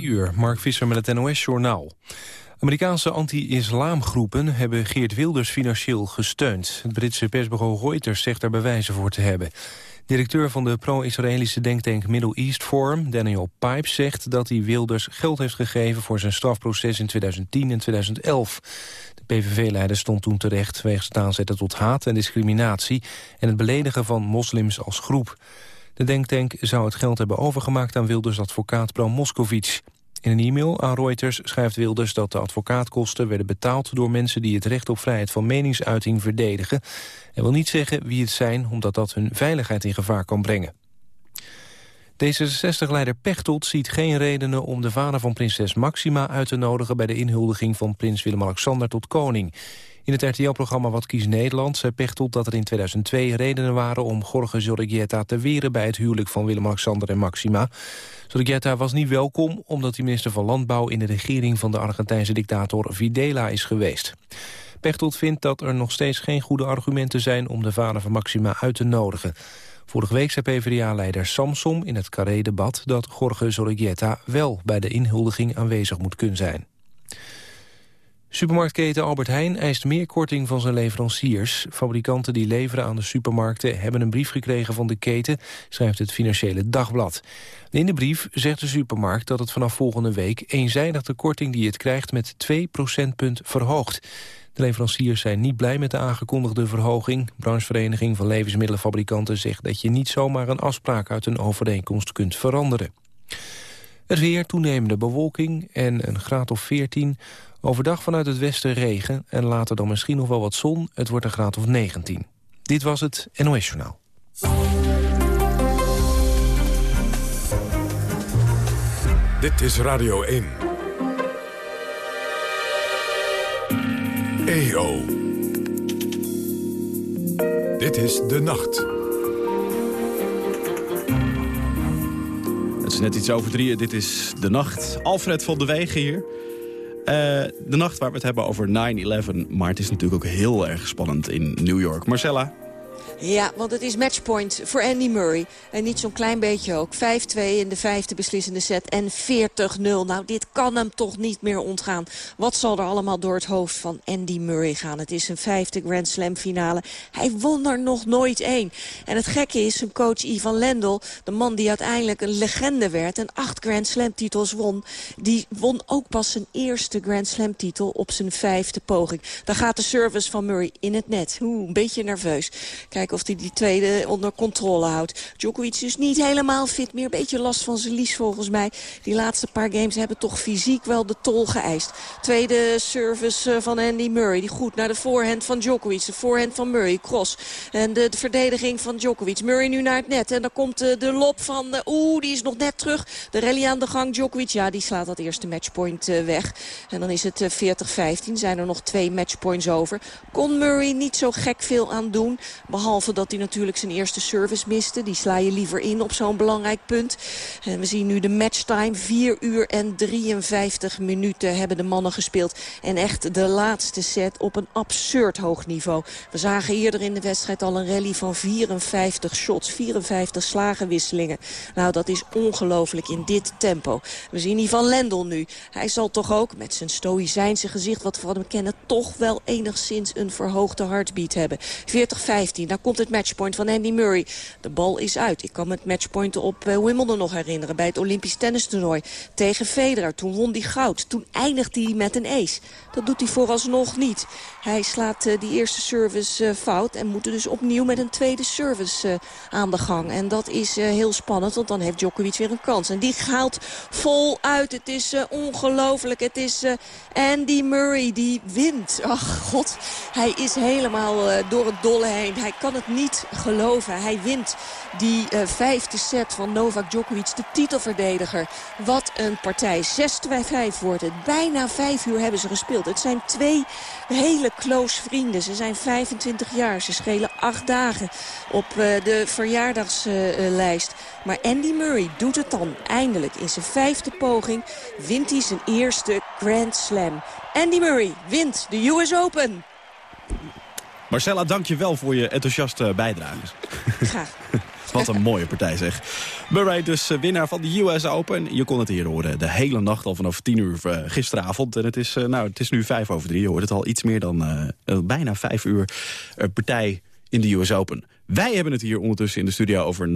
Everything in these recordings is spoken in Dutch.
uur, Mark Visser met het NOS-journaal. Amerikaanse anti-islamgroepen hebben Geert Wilders financieel gesteund. Het Britse persbureau Reuters zegt daar bewijzen voor te hebben. Directeur van de pro-Israëlische denktank Middle East Forum, Daniel Pipes, zegt dat hij Wilders geld heeft gegeven voor zijn strafproces in 2010 en 2011. De PVV-leider stond toen terecht wegens het aanzetten tot haat en discriminatie en het beledigen van moslims als groep. De denktank zou het geld hebben overgemaakt aan Wilders advocaat Bram Moskowitz. In een e-mail aan Reuters schrijft Wilders dat de advocaatkosten werden betaald door mensen die het recht op vrijheid van meningsuiting verdedigen. Hij wil niet zeggen wie het zijn, omdat dat hun veiligheid in gevaar kan brengen. D66-leider Pechtold ziet geen redenen om de vader van prinses Maxima uit te nodigen bij de inhuldiging van prins Willem-Alexander tot koning. In het RTL-programma Wat kiest Nederland zei Pechtold dat er in 2002 redenen waren om Jorge Zorregieta te weren bij het huwelijk van Willem-Alexander en Maxima. Zorregieta was niet welkom omdat hij minister van Landbouw in de regering van de Argentijnse dictator Videla is geweest. Pechtold vindt dat er nog steeds geen goede argumenten zijn om de vader van Maxima uit te nodigen. Vorige week zei PvdA-leider Samsom in het Carré-debat dat Jorge Zorregieta wel bij de inhuldiging aanwezig moet kunnen zijn. Supermarktketen Albert Heijn eist meer korting van zijn leveranciers. Fabrikanten die leveren aan de supermarkten hebben een brief gekregen van de keten, schrijft het Financiële Dagblad. In de brief zegt de supermarkt dat het vanaf volgende week eenzijdig de korting die het krijgt met 2 procentpunt verhoogt. De leveranciers zijn niet blij met de aangekondigde verhoging. Branchevereniging van Levensmiddelenfabrikanten zegt dat je niet zomaar een afspraak uit een overeenkomst kunt veranderen. Het weer, toenemende bewolking en een graad of 14. Overdag vanuit het westen regen en later dan misschien nog wel wat zon. Het wordt een graad of 19. Dit was het NOS Journaal. Dit is Radio 1. EO. Dit is De Nacht. Het is net iets over drieën. Dit is De Nacht. Alfred van de Wegen hier. Uh, de nacht waar we het hebben over 9-11. Maar het is natuurlijk ook heel erg spannend in New York. Marcella, ja, want het is matchpoint voor Andy Murray. En niet zo'n klein beetje ook. 5-2 in de vijfde beslissende set en 40-0. Nou, dit kan hem toch niet meer ontgaan. Wat zal er allemaal door het hoofd van Andy Murray gaan? Het is een vijfde Grand Slam finale. Hij won er nog nooit één. En het gekke is, zijn coach Ivan Lendl, de man die uiteindelijk een legende werd... en acht Grand Slam titels won, die won ook pas zijn eerste Grand Slam titel op zijn vijfde poging. Daar gaat de service van Murray in het net. Oeh, een beetje nerveus. Kijk of hij die tweede onder controle houdt. Djokovic is niet helemaal fit meer. Beetje last van zijn lies volgens mij. Die laatste paar games hebben toch fysiek wel de tol geëist. Tweede service eh, van Andy Murray. Die goed naar de voorhand van Djokovic. De voorhand van Murray. Cross. En de, de verdediging van Djokovic. Murray nu naar het net. En dan komt de, de lop van... Oeh, die is nog net terug. De rally aan de gang. Djokovic, ja, die slaat dat eerste matchpoint weg. En dan is het 40-15. Zijn er nog twee matchpoints over. Kon Murray niet zo gek veel aan doen. Behalve dat hij natuurlijk zijn eerste service miste. Die sla je liever in op zo'n belangrijk punt. En we zien nu de matchtime. 4 uur en 53 minuten hebben de mannen gespeeld. En echt de laatste set op een absurd hoog niveau. We zagen eerder in de wedstrijd al een rally van 54 shots. 54 slagenwisselingen. Nou, dat is ongelooflijk in dit tempo. We zien Ivan Lendl nu. Hij zal toch ook met zijn stoïcijnse gezicht... wat we van hem kennen, toch wel enigszins een verhoogde heartbeat hebben. 40-15, daar komt het matchpoint van Andy Murray. De bal is uit. Ik kan me het matchpoint op uh, Wimbledon nog herinneren. Bij het Olympisch tennistoernooi tegen Federer. Toen won hij goud. Toen eindigde hij met een ace. Dat doet hij vooralsnog niet. Hij slaat uh, die eerste service uh, fout. En moet dus opnieuw met een tweede service aan de gang. En dat is heel spannend. Want dan heeft Djokovic weer een kans. En die gaat vol uit. Het is ongelooflijk. Het is Andy Murray die wint. Ach god. Hij is helemaal door het dolle heen. Hij kan het niet geloven. Hij wint die uh, vijfde set van Novak Djokovic, de titelverdediger. Wat een partij. 6-2-5 wordt het. Bijna vijf uur hebben ze gespeeld. Het zijn twee hele close vrienden. Ze zijn 25 jaar. Ze schelen acht dagen op uh, de verjaardagslijst. Maar Andy Murray doet het dan eindelijk. In zijn vijfde poging wint hij zijn eerste Grand Slam. Andy Murray wint de US Open. Marcella, dank je wel voor je enthousiaste bijdrage. Graag. Wat een mooie partij zeg. Murray dus uh, winnaar van de US Open. Je kon het hier horen de hele nacht al vanaf 10 uur uh, gisteravond. En het is, uh, nou, het is nu vijf over drie. Je hoort het al iets meer dan bijna vijf uur partij in de US Open. Wij hebben het hier ondertussen in de studio over 9-11.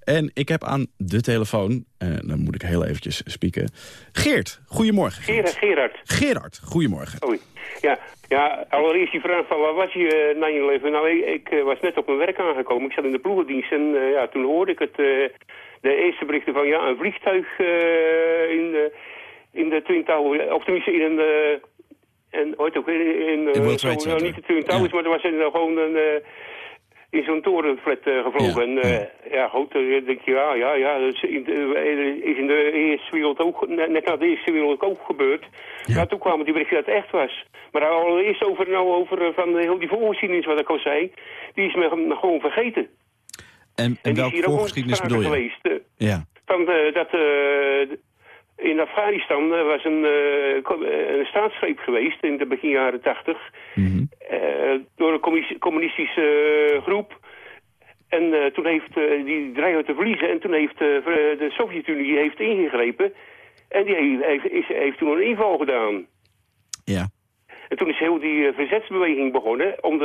En ik heb aan de telefoon, dan moet ik heel eventjes spieken... Geert, goedemorgen. Gerard. Gerard. Gerard, goedemorgen. Oei. Ja, ja, allereerst die vraag van waar was je 9-11? Nou, ik, ik, was net op mijn werk aangekomen. Ik zat in de ploegendienst en uh, ja, toen hoorde ik het, uh, de eerste berichten van ja, een vliegtuig in, de, in de Twin Towers, of tenminste in een, en ooit ook in, in, in zo, nou, niet de Twin Towers, ja. maar er was gewoon een in zo'n torenflat uh, gevlogen. Ja, en uh, ja. goed, dan denk je, ja, ja, ja, dat is in de, is in de Eerste Wereld ook, net na de Eerste Wereld ook gebeurd. Ja. toen kwamen die berichten dat het echt was. Maar allereerst over, nou, over van heel die voorgeschiedenis, wat ik al zei, die is me gewoon vergeten. En, en, en welke voorgeschiedenis bedoel je? Geweest, ja. Van dat in Afghanistan was een, uh, een staatsgreep geweest in de begin jaren tachtig. Mm -hmm. uh, door een communistische groep. En toen heeft die dreigde te verliezen. En toen heeft de Sovjet-Unie heeft ingegrepen. En die heeft, is, heeft toen een inval gedaan. Ja. En toen is heel die verzetsbeweging begonnen. Om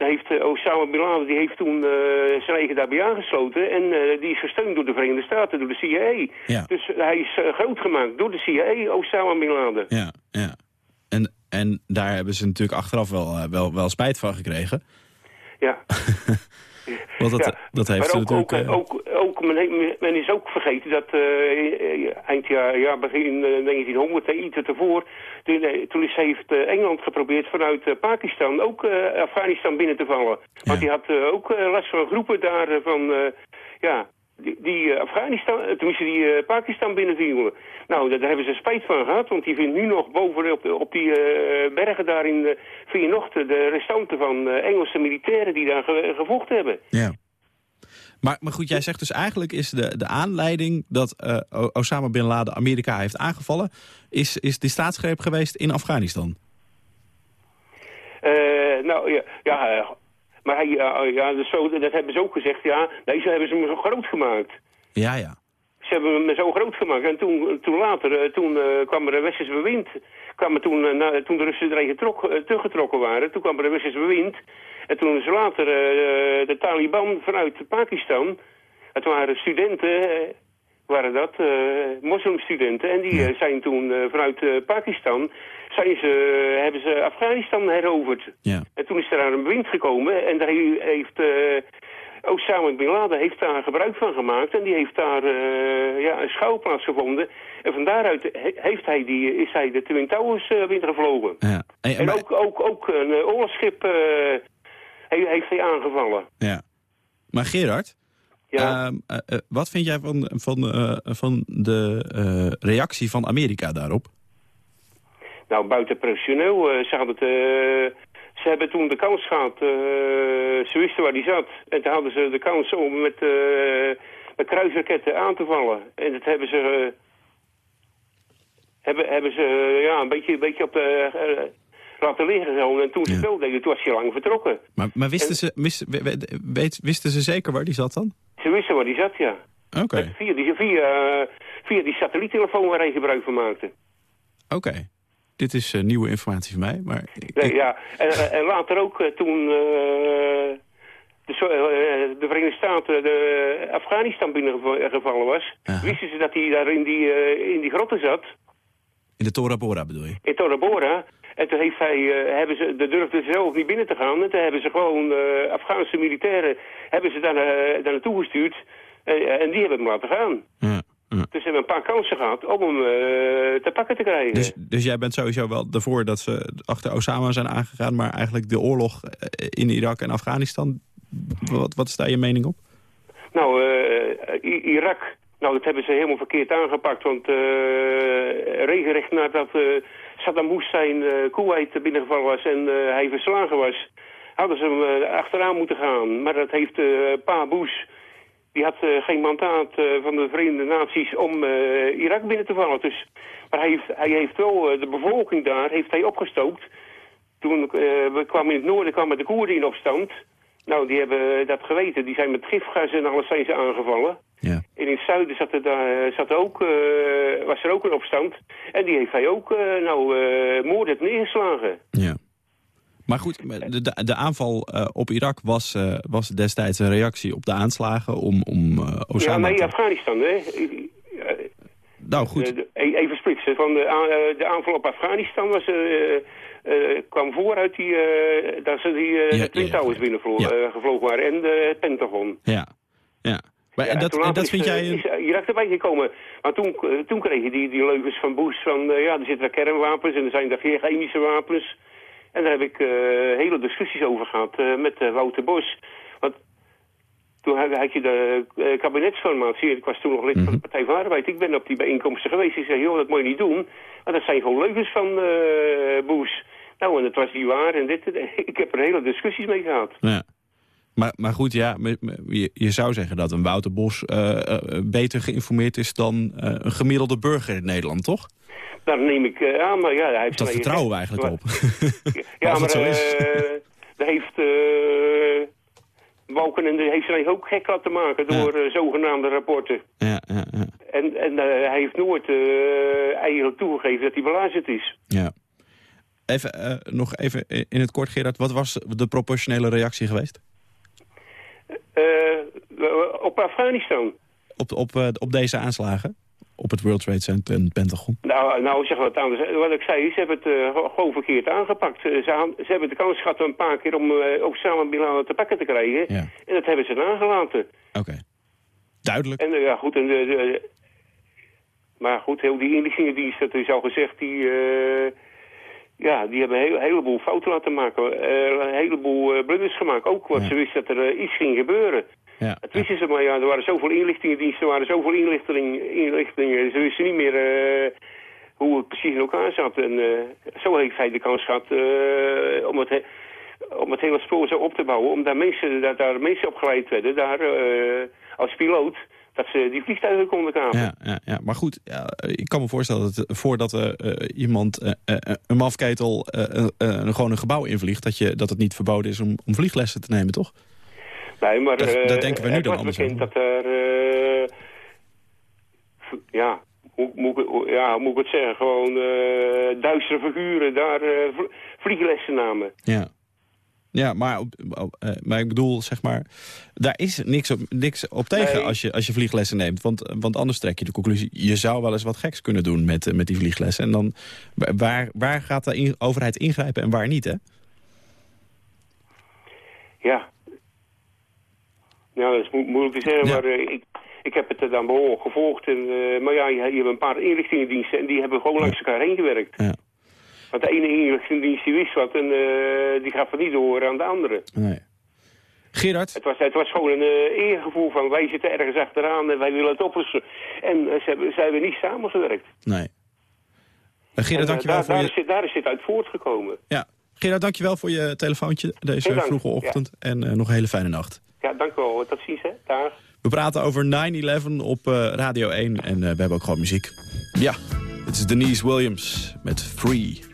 er heeft uh, Osama Bin Laden die heeft toen uh, zijn eigen daarbij aangesloten. En uh, die is gesteund door de Verenigde Staten, door de CIA. Ja. Dus hij is groot gemaakt door de CIA, Osama Bin Laden. Ja, ja. En, en daar hebben ze natuurlijk achteraf wel, wel, wel spijt van gekregen. Ja. Want dat, ja. dat heeft maar ook, natuurlijk... Ook, ook, ook, men, men, is ook vergeten dat uh, eind jaar, ja, begin 1900, iets ervoor... Toen, toen is, heeft Engeland geprobeerd vanuit Pakistan ook Afghanistan binnen te vallen. Want ja. die had ook last van groepen daar van... ja, die, die Afghanistan, tenminste die uh, Pakistan binnenvielen. Nou, daar hebben ze spijt van gehad, want die vindt nu nog boven op, op die bergen daar in, uh, je nog de, de restanten van Engelse militairen die daar ge, gevochten hebben. Ja. Maar, maar goed, jij zegt dus eigenlijk is de, de aanleiding dat Osama Bin Laden Amerika heeft aangevallen, is, is die staatsgreep geweest in Afghanistan? nou, ja, ja maar hij, ja, dat, zo, dat hebben ze ook gezegd, ja. Nee, ze hebben ze hem zo groot gemaakt. Ja, ja. Ze hebben hem zo groot gemaakt. En toen, toen later, uh, toen uh, kwam er een westerse bewind. Kwam er toen, na, toen de Russen erin teruggetrokken waren, toen kwam er een westerse bewind. En toen is later de Taliban vanuit Pakistan... Het waren studenten, waren dat, moslimstudenten. En die ja. zijn toen vanuit Pakistan zijn ze, hebben ze Afghanistan heroverd. Ja. En toen is er aan een bewind gekomen en daar heeft... Uh, Osama Bin Laden heeft daar gebruik van gemaakt en die heeft daar uh, ja, een schouwplaats gevonden. En van daaruit heeft hij die, is hij de Twin Towers uh, binnengevlogen. Ja. En, en maar... ook, ook, ook een oorlogsschip uh, heeft hij aangevallen. Ja. Maar Gerard, ja. wat vind jij van, van, van de reactie van Amerika daarop? Nou, buitenprofessioneel. Uh, ze, hadden het, uh, ze hebben toen de kans gehad. Uh, ze wisten waar die zat. En toen hadden ze de kans om met, met kruisraketten aan te vallen. En dat hebben ze... hebben, hebben ze ja, een beetje, een beetje op de laten liggen. En toen ze ja. wel deden, toen was hij lang vertrokken. Maar, maar wisten, en, ze, wist, weet, wisten ze zeker waar die zat dan? Ze wisten waar die zat, ja. Oké. Okay. Via, die, via, via die satelliettelefoon waar hij gebruik van maakte. Oké. Okay. Dit is uh, nieuwe informatie voor mij. Maar ik, nee, ja, en, en, later ook uh, toen uh, de, de, Verenigde Staten de Afghanistan binnengevallen was... Aha. wisten ze dat hij daar in die, in die grotten zat. In de Tora Bora bedoel je? In Tora Bora. En toen heeft hij, hebben ze, de durfden ze zelf niet binnen te gaan. En toen hebben ze gewoon Afghaanse militairen hebben ze daar, daar naartoe gestuurd. en die hebben hem laten gaan. Ja. Ja. Dus ze hebben een paar kansen gehad om hem uh, te pakken te krijgen. Dus, dus jij bent sowieso wel ervoor dat ze achter Osama zijn aangegaan... maar eigenlijk de oorlog in Irak en Afghanistan... Wat, wat is daar je mening op? Nou, uh, Irak... Nou, dat hebben ze helemaal verkeerd aangepakt. Want uh, regenrecht nadat Saddam Hussein Kuwait binnengevallen was... en hij verslagen was... hadden ze hem achteraan moeten gaan. Maar dat heeft Pa Bush die had uh, geen mandaat uh, van de Verenigde Naties om uh, Irak binnen te vallen. Dus, maar hij heeft, hij heeft wel de bevolking daar heeft hij opgestookt. Toen we kwamen in het noorden kwamen de Koerden in opstand. Nou, die hebben dat geweten. Die zijn met gifgas en alles zijn ze aangevallen. Ja. En in het zuiden zat er, daar, zat er ook, eh, was er ook een opstand. En die heeft hij ook, eh, nou, moordend neergeslagen. Ja. Maar goed, de, de, aanval uh, op Irak was, uh, was destijds een reactie op de aanslagen om, om uh, Osama... Ja, nee, Afghanistan, hè. Nou, goed. E-, even splitsen. Van de, de aanval op Afghanistan was, kwam voor uit die, dat ze die ja, Twin Towers ja, binnen gevlogen waren. En de Pentagon. Ja, ja. Maar ja, dat, en dat is, vind jij... Is Irak erbij gekomen. Maar toen, toen kreeg je die, die leugens van Bush van... ja, er zitten daar kernwapens en er zijn daar geen chemische wapens... En daar heb ik uh, hele discussies over gehad uh, met uh, Wouter Bos. Want toen had je de kabinetsformatie. Ik was toen nog lid van de Partij van Arbeid. Ik ben op die bijeenkomsten geweest. Ik zei, joh, dat moet je niet doen. Want dat zijn gewoon leugens van Bush. Nou, en dat was niet waar. En dit, ik heb er hele discussies mee gehad. Ja. Maar, maar goed, ja, je, je zou zeggen dat een Wouter Bos beter geïnformeerd is dan een gemiddelde burger in Nederland, toch? Daar neem ik uh, aan, maar ja... Hij heeft dat vertrouwen we eigenlijk maar, op. ja, maar uh, daar heeft... Uh, Balken en heeft zich ook gek laten maken door ja. zogenaamde rapporten. Ja, ja, ja. En, en hij heeft nooit eigenlijk toegegeven dat hij belazerd is. Ja. Even, nog even in het kort, Gerard. Wat was de proportionele reactie geweest? op Afghanistan. Op, op, op deze aanslagen? Op het World Trade Center en het Pentagon? Nou, nou zeg wat anders. Wat ik zei, ze hebben het uh, gewoon verkeerd aangepakt. Ze, ze, hebben de kans gehad een paar keer om uh, Osama Bin Laden te pakken te krijgen. Ja. En dat hebben ze nagelaten. Oké. Okay. Duidelijk. En ja, goed, en maar goed, heel die inlichtingendienst, dat is al gezegd, die, ja, die hebben een heel, heleboel fouten laten maken. een heleboel blunders gemaakt. Ook wat ja. ze wisten dat er iets ging gebeuren. Ja, het wisten ze maar, ja, er waren zoveel inlichtingendiensten, er waren zoveel inlichtingen, inlichtingen. Ze wisten niet meer uh, hoe het precies in elkaar zat. En uh, zo heeft hij de kans gehad uh, om, het om het hele spoor zo op te bouwen. Omdat mensen, dat daar mensen opgeleid werden, daar als piloot, dat ze die vliegtuigen konden kapen. Ja, ja, ja. maar goed, ja, ik kan me voorstellen dat voordat uh, iemand uh, een mafketel gewoon een gebouw invliegt... Dat, je, dat het niet verboden is om, om vlieglessen te nemen, toch? Nee, maar dat, dat denken we nu dan anders. dat er... Uh, ja, hoe, hoe, ja, hoe moet ik het zeggen? Gewoon uh, duistere figuren daar vlieglessen namen. Ja. Ja, maar, maar ik bedoel, zeg maar, daar is niks op, niks op tegen Nee. als, je, als je vlieglessen neemt. Want, want anders trek je de conclusie, je zou wel eens wat geks kunnen doen met, met die vlieglessen. En dan, waar, waar gaat de overheid ingrijpen en waar niet, hè? Ja. Ja, dat is mo moeilijk te zeggen, Ja. maar eh, ik, ik heb het er dan behoorlijk gevolgd. En, eh, maar ja, je, je hebt een paar inlichtingendiensten en die hebben gewoon langs elkaar heen gewerkt. Ja. Want de ene inlichtingendienst die wist wat en eh, die gaf het niet door aan de andere. Nee. Gerard, Het was, het was gewoon een eergevoel van wij zitten ergens achteraan en wij willen het oplossen. En ze, hebben, ze hebben niet samengewerkt. nee. Gerard, En, eh, dankjewel daar, voor daar, je... is dit, daar is dit uit voortgekomen. Ja. Gerard, dankjewel voor je telefoontje deze dank, vroege ochtend. En nog een hele fijne nacht. Ja, dank u wel. Tot ziens, hè. Dag. We praten over 9-11 op eh, Radio 1 en eh, we hebben ook gewoon muziek. Ja, het is Denise Williams met Free.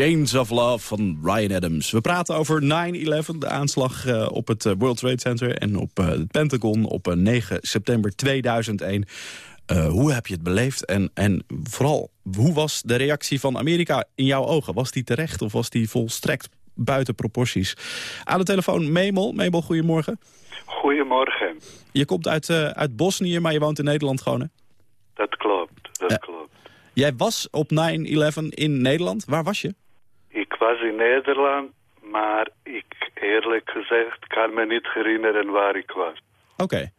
Chains of Love van Ryan Adams. We praten over 9-11, de aanslag eh, op het eh, World Trade Center... en op eh, het Pentagon op eh, 9 september 2001. Eh, hoe heb je het beleefd? En, en vooral, hoe was de reactie van Amerika in jouw ogen? Was die terecht of was die volstrekt buiten proporties? Aan de telefoon Memel. Memel, goedemorgen. Goedemorgen. Je komt uit, uit Bosnië, maar je woont in Nederland gewoon, hè? Dat klopt, dat klopt. Jij was op 9-11 in Nederland. Waar was je? Ik was in Nederland, maar ik eerlijk gezegd kan me niet herinneren waar ik was. Oké.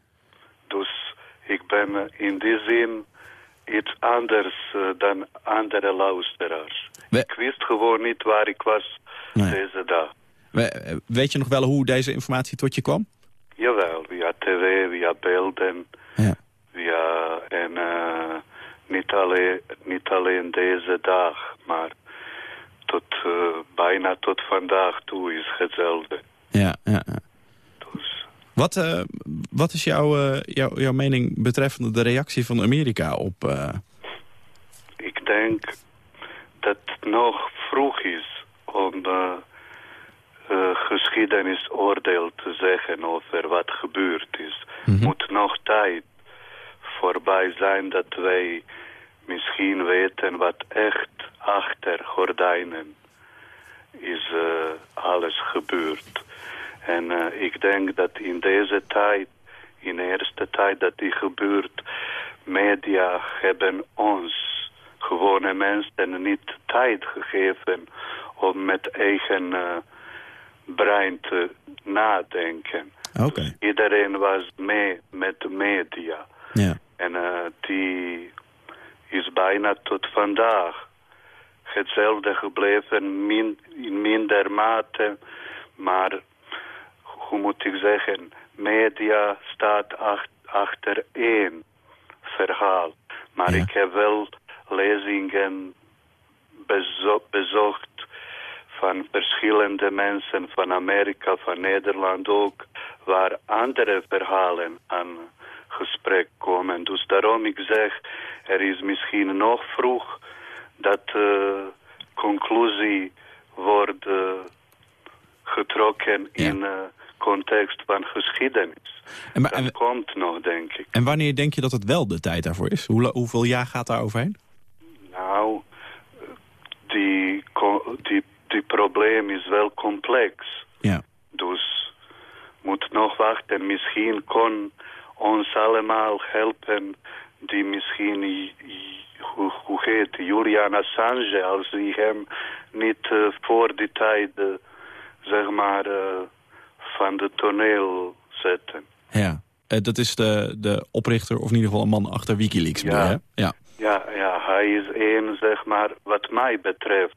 Dus ik ben eh, in die zin iets anders eh, dan andere luisteraars. We- Ik wist gewoon niet waar ik was Nee. deze dag. We- eh, Weet je nog wel hoe deze informatie tot je kwam? Jawel, via tv, via beelden, Ja. via... En eh, niet, alleen, niet alleen deze dag, maar tot, eh, bijna tot vandaag toe is hetzelfde. Ja, ja. Dus Wat, eh, wat is jouw, eh, jouw, jouw mening betreffende de reactie van Amerika op... ik denk dat het nog vroeg is om geschiedenisoordeel te zeggen over wat gebeurd is. Mhm. Moet nog tijd voorbij zijn dat wij misschien weten wat echt achter gordijnen is uh, alles gebeurd. En uh, ik denk dat in deze tijd, in de eerste tijd dat die gebeurt, media hebben ons, gewone mensen, niet tijd gegeven om met eigen uh, brein te nadenken. Oké. Iedereen was mee met media. Ja. En uh, die is bijna tot vandaag hetzelfde gebleven, min, in minder mate. Maar, hoe moet ik zeggen, media staat ach, achter één verhaal. Maar Ja. ik heb wel lezingen bezo bezocht van verschillende mensen van Amerika, van Nederland ook, waar andere verhalen aan gesprek komen. Dus daarom ik zeg, er is misschien nog vroeg dat uh, conclusie wordt uh, getrokken Ja. in uh, context van geschiedenis. En, maar- Dat en, komt nog, denk ik. en wanneer denk je dat het wel de tijd daarvoor is? Hoe, hoeveel jaar gaat daar overheen? Nou, die, die, die probleem is wel complex. Ja. Dus moet nog wachten. Misschien kon ons allemaal helpen die misschien, hoe, hoe vergeten. Julian Assange, als die hem niet eh, voor die tijd, zeg maar, eh, van de toneel zetten. Ja. Eh, dat is de, de oprichter, of in ieder geval een man achter Wikileaks. je, hè? ja. Ja, ja, hij is een, zeg maar, wat mij betreft,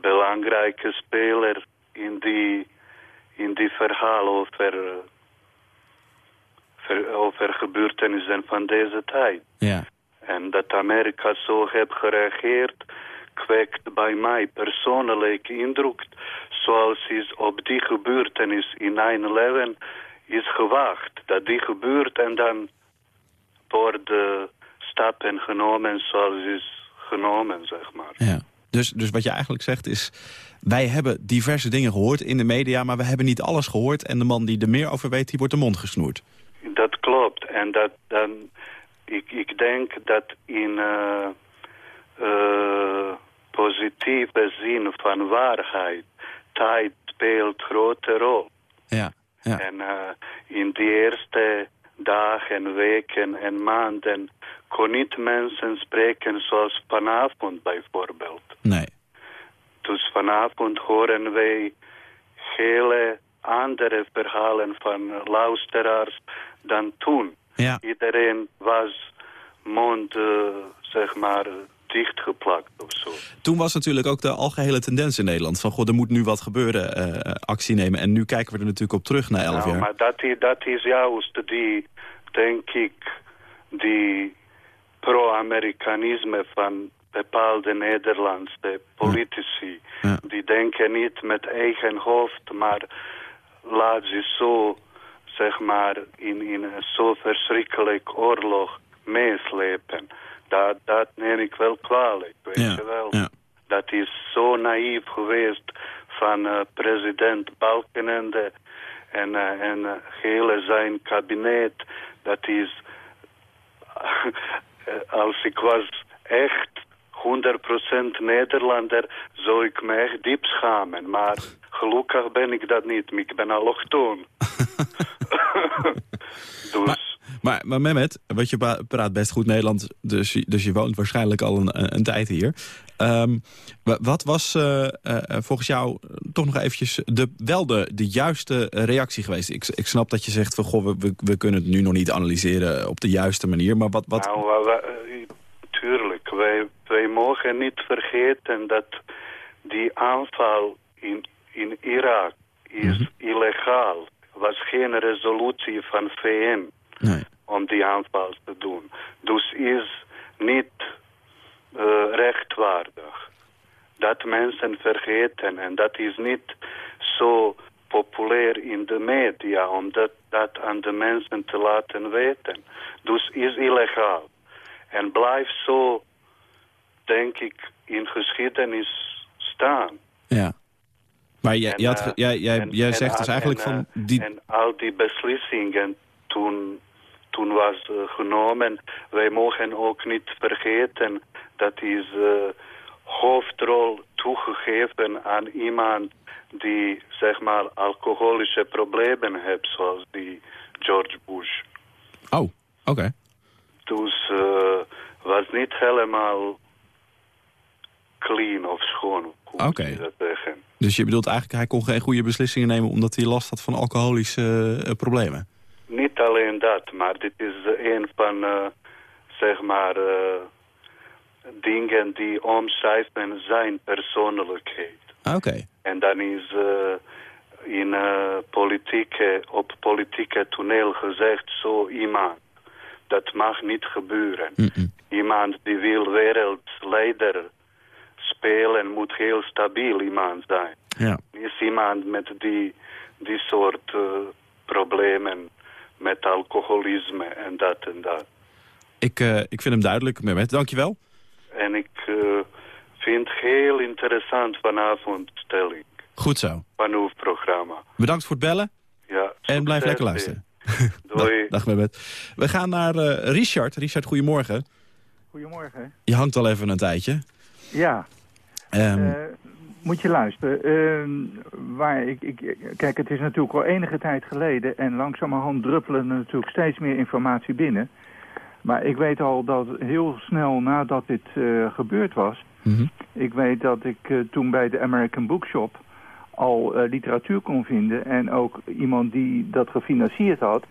belangrijke speler in die, in die verhaal over, ver- over gebeurtenissen van deze tijd. ja. En dat Amerika zo heeft gereageerd, kweekt bij mij persoonlijk indruk, zoals is op die gebeurtenis in 9-11 is gewacht. Dat die gebeurt en dan worden stappen genomen zoals is genomen, zeg maar. Ja. Dus, dus wat je eigenlijk zegt is... wij hebben diverse dingen gehoord in de media... maar we hebben niet alles gehoord... en de man die er meer over weet, die wordt de mond gesnoerd. En dat dan, ik, ik denk dat in eh, positieve zin van waarheid, tijd speelt grote rol. Ja, ja. En eh, in die eerste dagen, weken en maanden kon niet mensen spreken zoals vanavond bijvoorbeeld. Nee. Dus vanavond horen wij hele andere verhalen van luisteraars dan toen. Ja. Iedereen was mond, eh, zeg maar, dichtgeplakt of zo. Toen was natuurlijk ook de algehele tendens in Nederland... van, goh, er moet nu wat gebeuren, eh, actie nemen. En nu kijken we er natuurlijk op terug na elf Nou, jaar. maar dat is, dat is juist die, denk ik, die pro-Amerikanisme van bepaalde Nederlandse politici. Ja. Die denken niet met eigen hoofd, maar laat ze zo, zeg maar, in, in een zo verschrikkelijk oorlog meeslepen. Dat, dat neem ik wel kwalijk, weet Ja, je wel. ja. Dat is zo naïef geweest van eh, president Balkenende en, eh, en eh, hele zijn kabinet. Dat is, als ik was echt 100% Nederlander, zou ik me echt diep schamen. Maar gelukkig ben ik dat niet. Ik ben allochtoon. dus... Maar, maar Mehmet, wat je praat best goed Nederlands, dus, je- dus je woont waarschijnlijk al een, een, tijd hier. Ehm, wa- wat was eh, eh, volgens jou eh, toch nog eventjes de, wel de, de juiste reactie geweest? Ik, ik snap dat je zegt, van, goh, we, we, kunnen het nu nog niet analyseren op de juiste manier. Maar wat... wat Nou, tuurlijk. Wij, wij mogen niet vergeten dat die aanval in, in Irak is illegaal. Geen resolutie van VN nee. om die aanval te doen. Dus is niet eh, rechtvaardig. Dat mensen vergeten en dat is niet zo populair in de media om dat, dat aan de mensen te laten weten. Dus is illegaal. En blijft zo, denk ik, in geschiedenis staan. Ja. Maar jij, En, had eh, jij, jij, en- jij en zegt dus al- eigenlijk en, van... eh, Die, En al die beslissingen toen, toen was eh, genomen, wij mogen ook niet vergeten dat is hoofdrol toegegeven aan iemand die zeg maar alcoholische problemen heeft, zoals die George Bush. oh, oké. Dus uh, was niet helemaal clean of schoon, Oké. zeggen. Dus je bedoelt eigenlijk, hij kon geen goede beslissingen nemen... omdat hij last had van alcoholische eh, problemen? Niet alleen dat, maar dit is eh, een van, eh, zeg maar, eh, dingen die omschrijven zijn persoonlijkheid. Ah, Oké. En dan is eh, in eh, politieke, op politieke toneel gezegd zo iemand. Dat mag niet gebeuren. Iemand die wil wereldleider spelen moet heel stabiel iemand zijn. Ja. Is iemand met die, die soort eh, problemen met alcoholisme en dat en dat. Ik, eh, ik vind hem duidelijk, Mehmet. Dankjewel. En ik eh, vind heel interessant vanavond stelling Goed zo. van uw programma. Bedankt voor het bellen Ja, en blijf lekker luisteren. Doei. Dag, dag Mehmet. We gaan naar Richard. Richard, goedemorgen. Goedemorgen. Je hangt al even een tijdje. Ja, Ehm, eh, moet je luisteren. Ehm, waar ik, ik, kijk, het is natuurlijk al enige tijd geleden... en langzamerhand druppelen er natuurlijk steeds meer informatie binnen. Maar ik weet al dat heel snel nadat dit eh, gebeurd was... Mhm. Ik weet dat ik eh, toen bij de American Bookshop al literatuur kon vinden. En ook iemand die dat gefinancierd had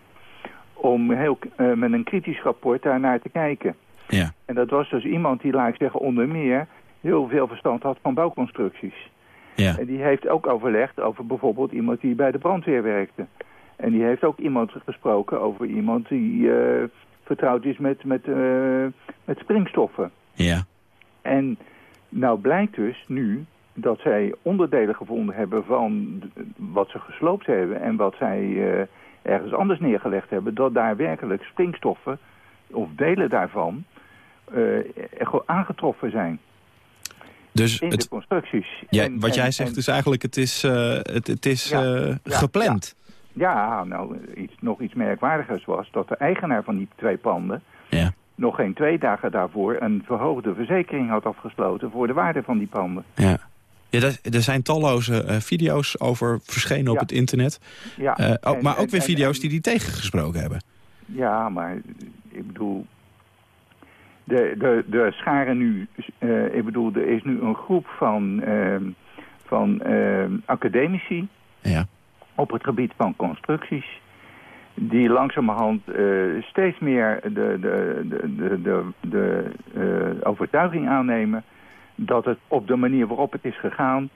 om heel, met een kritisch rapport daarnaar te kijken. Ja. En dat was dus iemand die, laat ik zeggen, onder meer heel veel verstand had van bouwconstructies. Ja. En die heeft ook overlegd over bijvoorbeeld iemand die bij de brandweer werkte. En die heeft ook iemand gesproken over iemand die eh, vertrouwd is met, met, eh, met springstoffen. Ja. En nou blijkt dus nu dat zij onderdelen gevonden hebben van wat ze gesloopt hebben en wat zij eh, ergens anders neergelegd hebben, dat daar werkelijk springstoffen of delen daarvan gewoon aangetroffen zijn Dus in de het, constructies. ja, En- wat en- jij zegt en- is eigenlijk, het is, eh, het, het is Ja, eh, gepland. Ja, nou, iets, nog iets merkwaardigers was dat de eigenaar van die twee panden Ja. nog geen twee dagen daarvoor een verhoogde verzekering had afgesloten voor de waarde van die panden. Ja. Ja, er, er zijn talloze eh, video's over verschenen op het internet. Ja, ook, en- maar ook weer video's die die tegengesproken hebben. Ja, maar ik bedoel... De, de, de scharen nu... eh, ik bedoel, er is nu een groep van, ehm, van ehm, academici... Ja. op het gebied van constructies... die langzamerhand eh, steeds meer de, de, de, de, de, de eh, overtuiging aannemen... dat het op de manier waarop het is gegaan...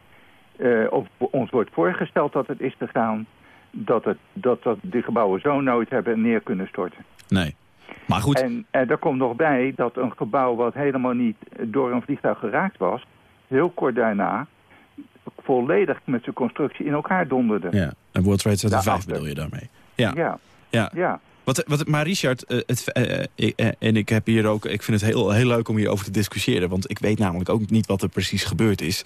of ons wordt voorgesteld dat het is gegaan... dat, het, dat, dat die gebouwen zo nooit hebben neer kunnen storten. Nee. Maar goed, En, en er komt nog bij dat een gebouw wat helemaal niet door een vliegtuig geraakt was... heel kort daarna volledig met zijn constructie in elkaar donderde. ja. en World Trade Center 5 Daarachter. bedoel je daarmee. Ja. ja. Ja. ja. Wat, wat, maar Richard, eh, het, eh, eh, en ik heb hier ook, ik vind het heel, heel leuk om hierover te discussiëren. Want ik weet namelijk ook niet wat er precies gebeurd is.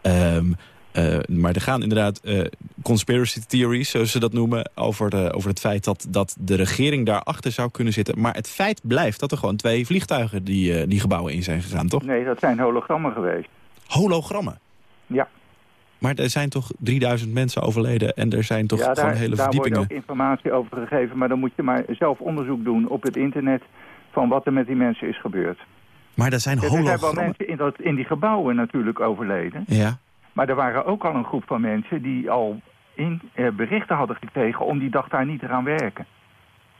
Ehm, eh, maar er gaan inderdaad eh, conspiracy theories, zoals ze dat noemen... Over, de, over het feit dat, dat de regering daarachter zou kunnen zitten. Maar het feit blijft dat er gewoon twee vliegtuigen die, eh, die gebouwen in zijn gegaan, toch? Nee, dat zijn hologrammen geweest. Hologrammen. Ja, Maar er zijn toch 3000 mensen overleden en er zijn toch ja gewoon daar, hele daar wordt verdiepingen. ook informatie over gegeven. Maar dan moet je maar zelf onderzoek doen op het internet... van wat er met die mensen is gebeurd. Maar er zijn Er zijn wel hologrammen. mensen in, dat, in die gebouwen natuurlijk overleden. Ja. Maar er waren ook al een groep van mensen die al in, eh, berichten hadden gekregen... om die dag daar niet te gaan werken.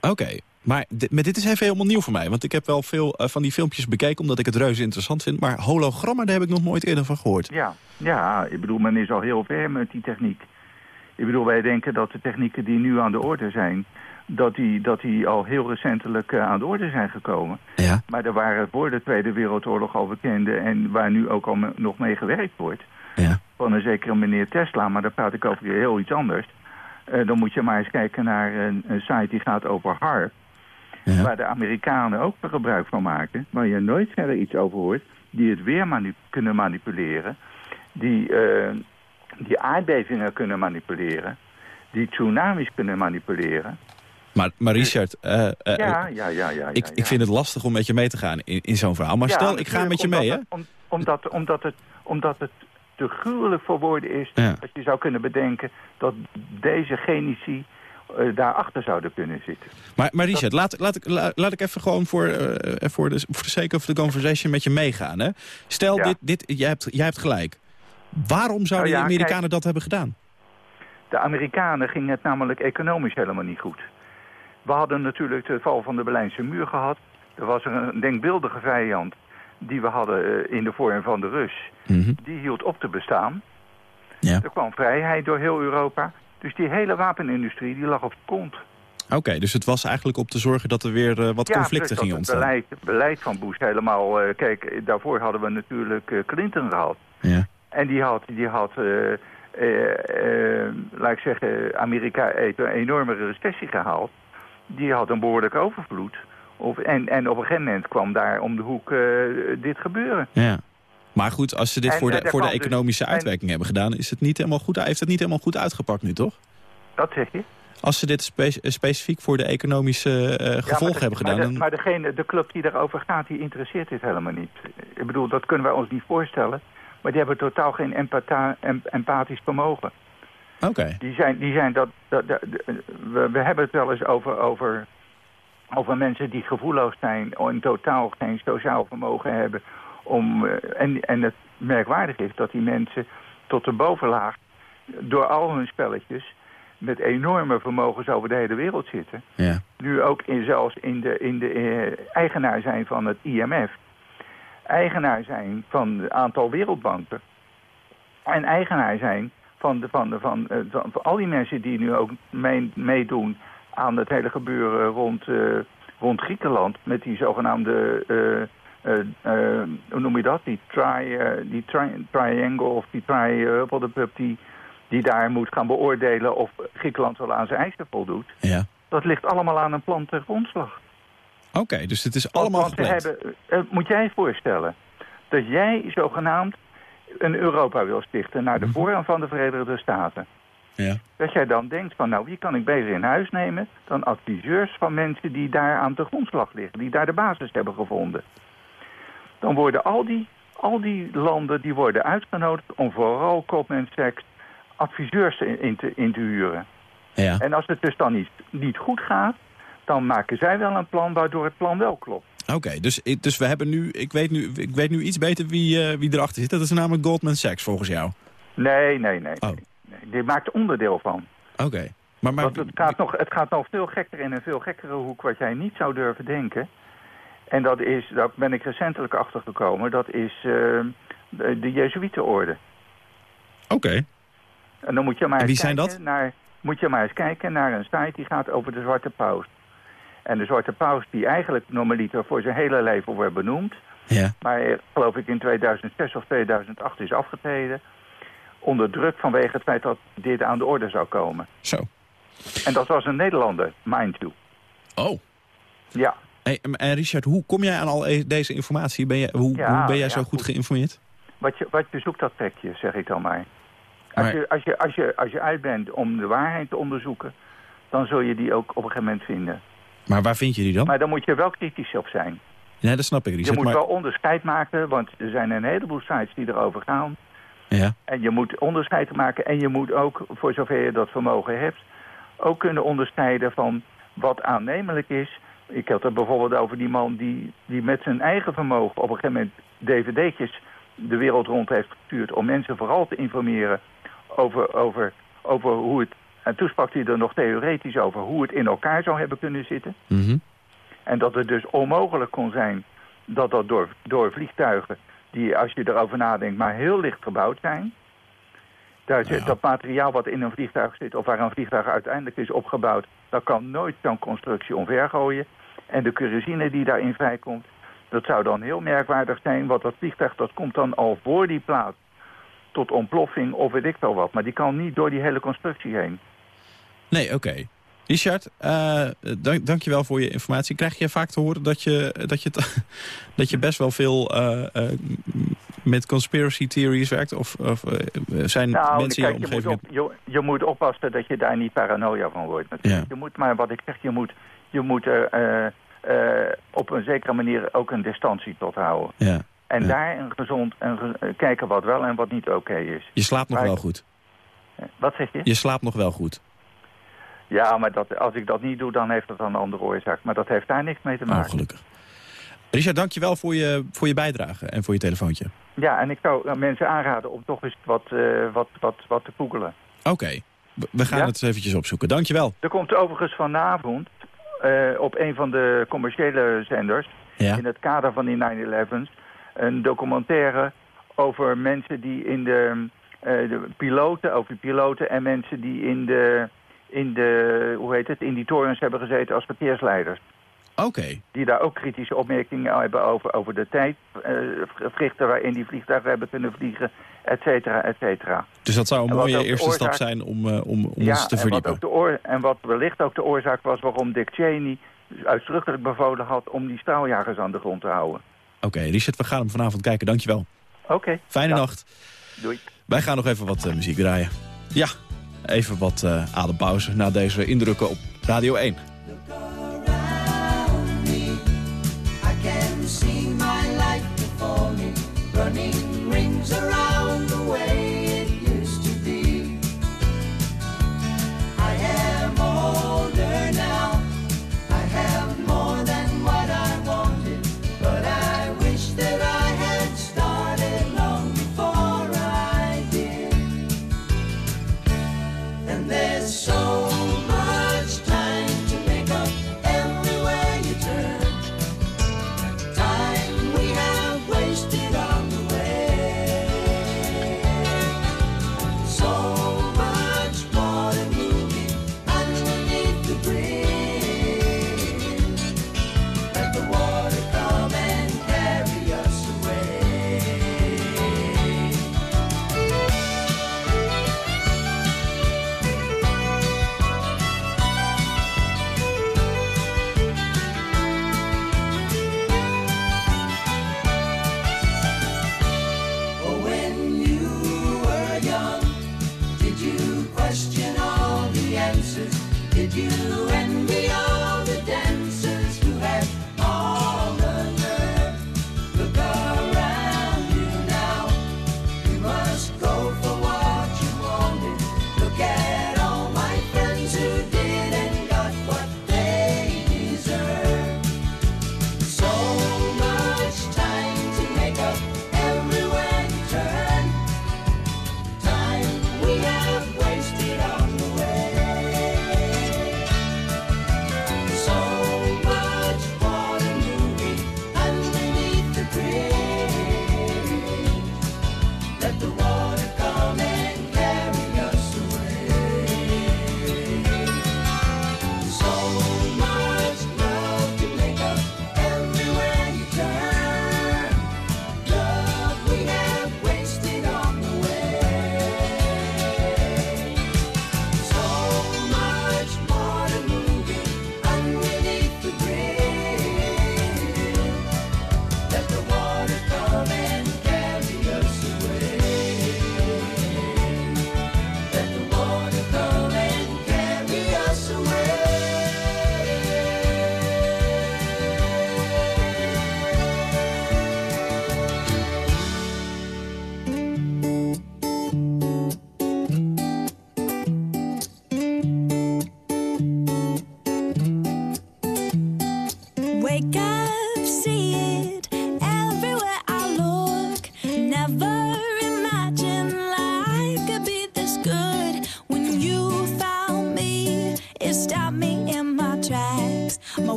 Oké, maar, di- maar dit is even helemaal nieuw voor mij. Want ik heb wel veel eh, van die filmpjes bekeken... omdat ik het reuze interessant vind. Maar hologrammen, daar heb ik nog nooit eerder van gehoord. Ja, ja, ik bedoel, men is al heel ver met die techniek. Ik bedoel, wij denken dat de technieken die nu aan de orde zijn... dat die, dat die al heel recentelijk eh, aan de orde zijn gekomen. Ja. Maar er waren voor de Tweede Wereldoorlog al bekende... en waar nu ook al me- nog mee gewerkt wordt... Ja. van een zekere meneer Tesla, maar daar praat ik over heel iets anders... Eh, dan moet je maar eens kijken naar een, een site die gaat over HARP... Ja. waar de Amerikanen ook gebruik van maken... waar je nooit verder iets over hoort... die het weer kunnen manipuleren... die, eh, die aardbevingen kunnen manipuleren... die tsunamis kunnen manipuleren. Maar, maar Richard, eh, eh, ja, ja, ja, ja, ja. ik, ik vind het lastig om met je mee te gaan in, in zo'n verhaal. Maar stel, ik ga met je mee, hè? om- omdat, omdat, het, omdat het te gruwelijk voor woorden is... Ja. dat je zou kunnen bedenken dat deze genici eh, daarachter zouden kunnen zitten. Maar, maar Richard, laat, laat, ik, la- laat ik even gewoon voor, eh, voor, de, voor de sake of the conversation met je meegaan. Hè? Stel, Ja. dit, dit, jij, hebt, jij hebt gelijk. Waarom zouden Nou ja, de Amerikanen dat hebben gedaan? De Amerikanen ging het namelijk economisch helemaal niet goed. We hadden natuurlijk de val van de Berlijnse muur gehad. Er was een denkbeeldige vijand die we hadden eh, in de vorm van de Rus. Mhm. Die hield op te bestaan. Ja. Er kwam vrijheid door heel Europa. Dus die hele wapenindustrie die lag op de kont. Oké, dus het was eigenlijk om te zorgen dat er weer eh, wat Ja, conflicten gingen dat het ontstaan. beleid, beleid van Bush helemaal... eh, kijk, daarvoor hadden we natuurlijk Clinton gehad. Ja. En die had, die had laat ik zeggen, Amerika een enorme recessie gehaald. Die had een behoorlijke overvloed. Of, en, en op een gegeven moment kwam daar om de hoek eh, dit gebeuren. Ja. Maar goed, als ze dit En, voor eh, de, daar voor de dus- economische en- uitwerking hebben gedaan... Is het niet helemaal goed, heeft het niet helemaal goed uitgepakt nu, toch? Dat zeg je? Als ze dit spe- eh, specifiek voor de economische eh, gevolgen de- hebben gedaan... Maar, de, dan- maar degene, de club die daarover gaat, die interesseert dit helemaal niet. Ik bedoel, dat kunnen wij ons niet voorstellen. Maar die hebben totaal geen em- empathisch vermogen. Oké. Die zijn, die zijn dat, dat, dat- we, we hebben het wel eens over, over over mensen die gevoelloos zijn en totaal geen sociaal vermogen hebben. Om, eh, en, en het merkwaardig is dat die mensen tot de bovenlaag door al hun spelletjes met enorme vermogens over de hele wereld zitten. Ja. Nu ook in, zelfs in de, in de eh, eigenaar zijn van het IMF. Eigenaar zijn van een aantal wereldbanken. En eigenaar zijn van, de, van, de, van, eh, van, van al die mensen die nu ook mee- meedoen aan het hele gebeuren rond, eh, rond Griekenland. Met die zogenaamde, eh, eh, hoe noem je dat? Die, tri, die tri- triangle of die tri uh, die, die daar moet gaan beoordelen of Griekenland wel aan zijn eisen voldoet. ja. Dat ligt allemaal aan een plan ter grondslag. Oké, dus het is allemaal Want hebben, moet jij je voorstellen dat jij zogenaamd een Europa wil stichten naar de voorrang van de Verenigde Staten. Ja. Dat jij dan denkt van nou wie kan ik beter in huis nemen dan adviseurs van mensen die daar aan de grondslag liggen. Die daar de basis hebben gevonden. Dan worden al die, al die landen die worden uitgenodigd om vooral Goldman Sachs adviseurs in, te, in te huren. Ja. En als het dus dan niet, niet goed gaat, dan maken zij wel een plan waardoor het plan wel klopt. Oké, dus, dus we hebben nu, ik weet nu, ik weet nu iets beter wie, eh, wie erachter zit. Dat is namelijk Goldman Sachs volgens jou. Nee, nee, nee. Oh. Die maakt er onderdeel van. Oké. Maar, maar, Want het gaat, nog, het gaat nog veel gekker in een veel gekkere hoek wat jij niet zou durven denken. En dat is, daar ben ik recentelijk achtergekomen, dat is eh, de, de Jezuïetenorde. Oké. En dan moet je maar En wie zijn kijken naar, moet je maar eens kijken naar een site die gaat over de Zwarte Paus. En de Zwarte Paus die eigenlijk normaliter voor zijn hele leven wordt benoemd, Ja. maar eh, geloof ik in 2006 of 2008 is afgetreden. Onder druk vanwege het feit dat dit aan de orde zou komen. Zo. En dat was een Nederlander, mind you. Oh. Ja, Hey, en- Richard, hoe kom jij aan al e- deze informatie? Ben je, hoe, Ja, hoe ben jij ja, zo goed goed. geïnformeerd? wat je, wat je zoekt, dat trek je, zeg ik dan maar. Als, Maar- je, als, je, als, je, als je uit bent om de waarheid te onderzoeken, dan zul je die ook op een gegeven moment vinden. Maar waar vind je die dan? Maar dan moet je wel kritisch op zijn. Nee, dat snap ik, Je Richard. moet maar, wel onderscheid maken, want er zijn een heleboel sites die erover gaan. Ja. En je moet onderscheid maken en je moet ook, voor zover je dat vermogen hebt, ook kunnen onderscheiden van wat aannemelijk is. Ik had het bijvoorbeeld over die man die, die met zijn eigen vermogen op een gegeven moment dvd'tjes de wereld rond heeft gestuurd om mensen vooral te informeren over, over, over hoe het, en toen sprak hij er nog theoretisch over, hoe het in elkaar zou hebben kunnen zitten. Mhm. En dat het dus onmogelijk kon zijn dat dat door, door vliegtuigen, die als je erover nadenkt, maar heel licht gebouwd zijn. Ja. Dat materiaal wat in een vliegtuig zit, of waar een vliegtuig uiteindelijk is opgebouwd, dat kan nooit zo'n constructie omvergooien. En de kerosine die daarin vrijkomt, dat zou dan heel merkwaardig zijn, want dat vliegtuig dat komt dan al voor die plaats tot ontploffing of weet ik wel wat. Maar die kan niet door die hele constructie heen. Nee, oké. Richard, eh dank, dankjewel voor je informatie. Krijg je vaak te horen dat je, dat je, dat je best wel veel eh, eh, met conspiracy theories werkt? Of, of zijn Nou, mensen in je kijk, je, moet omgeving... op, je, je moet oppassen dat je daar niet paranoia van wordt. Ja. Je moet, maar wat ik zeg, je moet, je moet op een zekere manier ook een distantie tot houden. Ja. En Ja. daar een gezond en kijken wat wel en wat niet oké is. Je slaapt nog Maar- wel goed. Wat zeg je? Je slaapt nog wel goed. Ja, maar dat, als ik dat niet doe, dan heeft dat een andere oorzaak. Maar dat heeft daar niks mee te Oh, maken. gelukkig. Richard, dankjewel voor je, voor je bijdrage en voor je telefoontje. ja, en ik zou eh, mensen aanraden om toch eens wat, eh, wat, wat, wat te googelen. Oké, we- we gaan Ja? het eventjes opzoeken. Dankjewel. Er komt overigens vanavond eh, op een van de commerciële zenders... Ja. in het kader van die 9-11's... een documentaire over mensen die in de, de piloten... over piloten en mensen die in de, in de... hoe heet het? in die torens hebben gezeten als verkeersleiders. Oké, Die daar ook kritische opmerkingen hebben over, over de tijdvrichten... waarin die vliegtuigen hebben kunnen vliegen, et cetera, et cetera. dus dat zou een En wat mooie eerste stap zijn om, eh, om, om ja, ons te en wat, verdiepen. ook de oor, en wat wellicht ook de oorzaak was waarom Dick Cheney uitdrukkelijk bevolen had om die straaljagers aan de grond te houden. Oké, Richard, we gaan hem vanavond kijken. Dankjewel. Oké, Fijne Ja. nacht. doei. Wij gaan nog even wat eh, muziek draaien. Ja, even wat eh, adempauze na deze indrukken op Radio 1.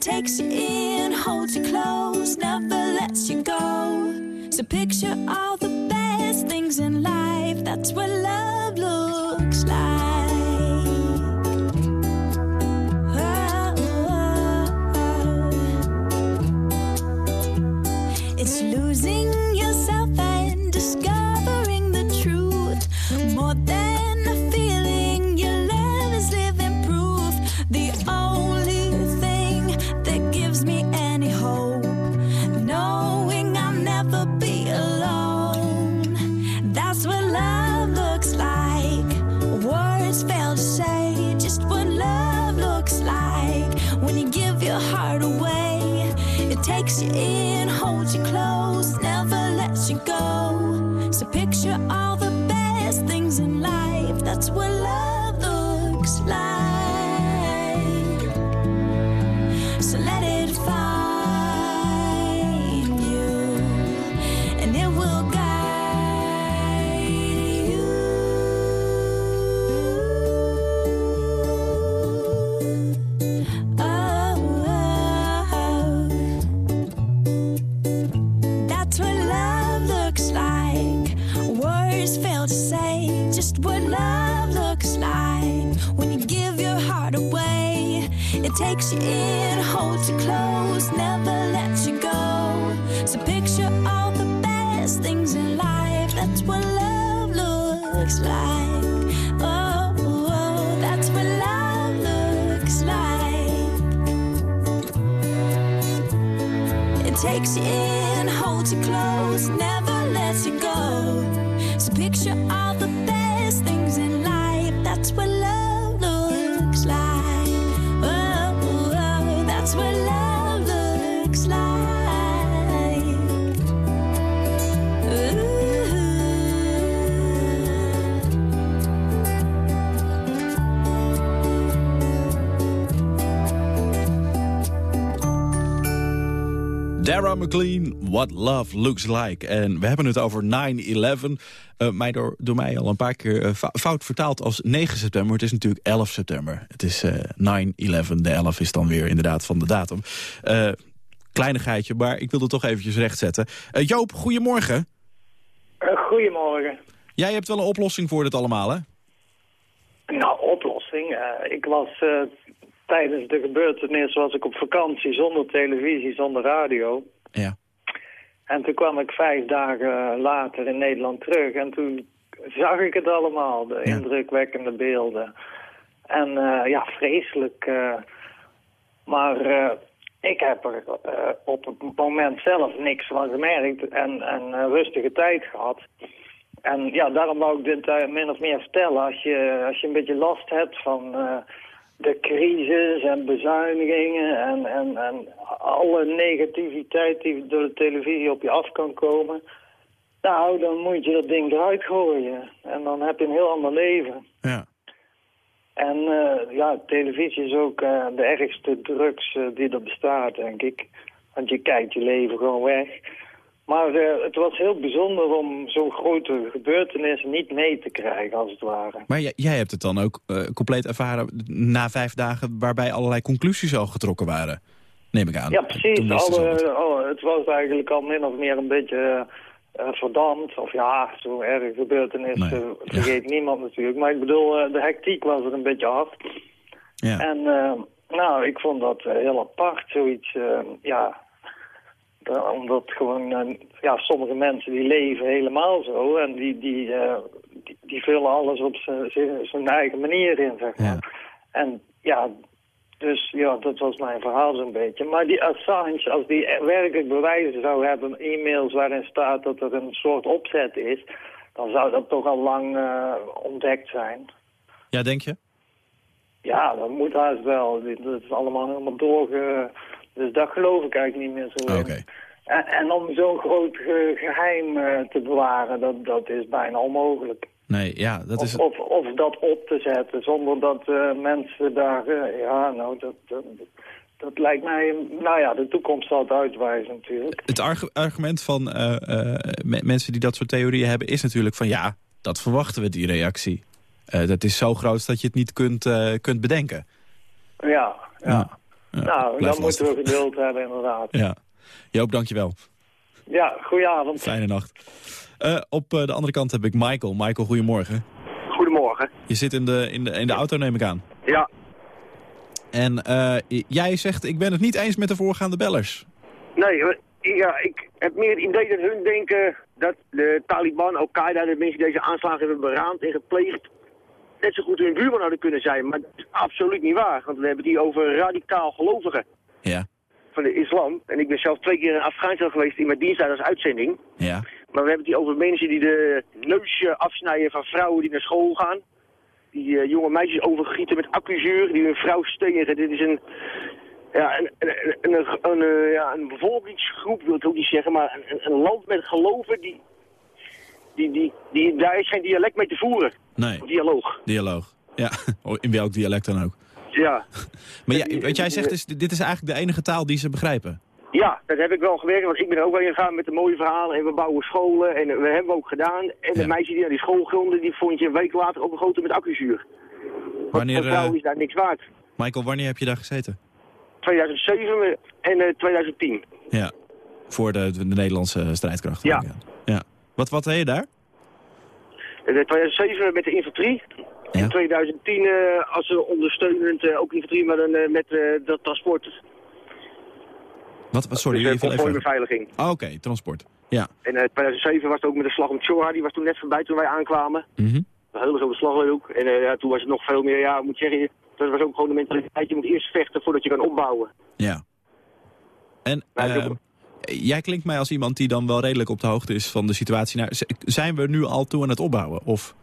Takes you in, holds you close, never lets you go. So picture all the best things in life. That's what love looks like. Oh, oh, oh, it's losing So picture McLean, What Love Looks Like. En we hebben het over 9-11. Eh, mij door, door mij al een paar keer eh, fou- fout vertaald als 9 september. Het is natuurlijk 11 september. Het is eh 9-11. De 11 is dan weer inderdaad van de datum. Eh kleinigheidje, maar ik wilde toch eventjes rechtzetten. Eh, Joop, goedemorgen. Eh, goedemorgen. Jij hebt wel een oplossing voor dit allemaal, hè? Nou, oplossing. Eh, ik was eh, tijdens de gebeurtenis was ik op vakantie zonder televisie, zonder radio. Ja. En toen kwam ik vijf dagen later in Nederland terug en toen zag ik het allemaal, de indrukwekkende beelden. En eh, ja, vreselijk. eh, maar eh, ik heb er op het moment zelf niks van gemerkt en, en een rustige tijd gehad. En ja, daarom wou ik dit min of meer vertellen. Als je, als je een beetje last hebt van de crisis en bezuinigingen en, en, en alle negativiteit die door de televisie op je af kan komen. Nou, dan moet je dat ding eruit gooien. En dan heb je een heel ander leven. Ja. En eh, ja, televisie is ook eh, de ergste drugs eh, die er bestaat, denk ik. Want je kijkt je leven gewoon weg. Maar eh, het was heel bijzonder om zo'n grote gebeurtenis niet mee te krijgen, als het ware. Maar jij, hebt het dan ook eh, compleet ervaren na vijf dagen... waarbij allerlei conclusies al getrokken waren, neem ik aan. Ja, precies. Alle, alle- het was eigenlijk al min of meer een beetje eh, verdampt. Of ja, zo'n erg gebeurtenis eh, vergeet niemand natuurlijk. Maar ik bedoel, de hectiek was er een beetje af. Ja. En nou, ik vond dat heel apart, zoiets, ja... da- omdat gewoon, eh, ja, sommige mensen die leven helemaal zo en die, die, eh, die, die vullen alles op zijn eigen manier in, zeg maar. En ja, dus ja, dat was mijn verhaal zo'n beetje. Maar die Assange, als die werkelijk bewijzen zou hebben, e-mails waarin staat dat er een soort opzet is, dan zou dat toch al lang eh, ontdekt zijn. Ja, denk je? Ja, dat moet haast wel. Dit- Dat is allemaal helemaal doorge... Dus dat geloof ik eigenlijk niet meer zo. En, en om zo'n groot ge- geheim eh, te bewaren, dat, dat is bijna onmogelijk. Nee, ja, dat is... Of, of dat op te zetten zonder dat eh, mensen daar... eh, ja, nou, dat, dat, dat lijkt mij, nou ja, de toekomst zal het uitwijzen natuurlijk. Het argu- argument van me- mensen die dat soort theorieën hebben... is natuurlijk van ja, dat verwachten we, die reactie. Dat is zo groot dat je het niet kunt, kunt bedenken. Ja, ja. Ja. Ja, nou, dan moeten we geduld hebben inderdaad. Ja. Joop, dankjewel. Ja, goedenavond. Fijne nacht. Eh, op eh, de andere kant heb ik Michael. Michael, goedemorgen. Goedemorgen. Je zit in de, in de, in de auto, neem ik aan. Ja, En eh, jij zegt, ik ben het niet eens met de voorgaande bellers. nee, ja, ik heb meer het idee dat hun denken dat de Taliban, Al-Qaeda, de mensen die deze aanslagen hebben beraamd en gepleegd, net zo goed hun buurman hadden kunnen zijn. Maar dat is absoluut niet waar, want we hebben het hier over radicaal gelovigen Ja. van de islam. En ik ben zelf twee keer in Afghanistan geweest in mijn diensttijd als uitzending. Ja. Maar we hebben het hier over mensen die de neusje afsnijden van vrouwen die naar school gaan. Die eh, jonge meisjes overgieten met accuzuur, die hun vrouw stenigen. Dit is een, ja, een, een, een, een, ja, een bevolkingsgroep, wil ik ook niet zeggen, maar een, een land met geloven, die, die, die, die, daar is geen dialect mee te voeren. Nee, dialoog. dialoog. Ja, in welk dialect dan ook. Ja. Maar jij, wat jij zegt is, dit is eigenlijk de enige taal die ze begrijpen. Ja, dat heb ik wel gewerkt, want ik ben er ook wel gegaan met de mooie verhalen. En we bouwen scholen en we hebben ook gedaan. En de Ja. meisjes die naar die school gronden, die vond je een week later overgoten met accuzuur. Wanneer, een vrouw eh, is daar niks waard. Michael, wanneer heb je daar gezeten? 2007 en eh, 2010. Ja, voor de, de Nederlandse strijdkrachten. Ja. ja. Wat, wat deed je daar? In 2007 met de infanterie. Ja. In 2010 eh, als eh, ondersteunend, eh, ook infanterie, maar dan eh, met eh, dat transport. Wat, wat sorry, dus, eh, je viel even... convooibeveiliging. Ah, Oké, transport. Ja. En in 2007 was het ook met de slag om Chora, die was toen net voorbij toen wij aankwamen. Mhm. Een hele grote slag ook. En eh, ja, toen was het nog veel meer, ja, moet zeggen, dat was ook gewoon de mentaliteit. Je moet eerst vechten voordat je kan opbouwen. Ja. En Maar jij klinkt mij als iemand die dan wel redelijk op de hoogte is van de situatie. Nou, zijn we nu al toe aan het opbouwen? Of...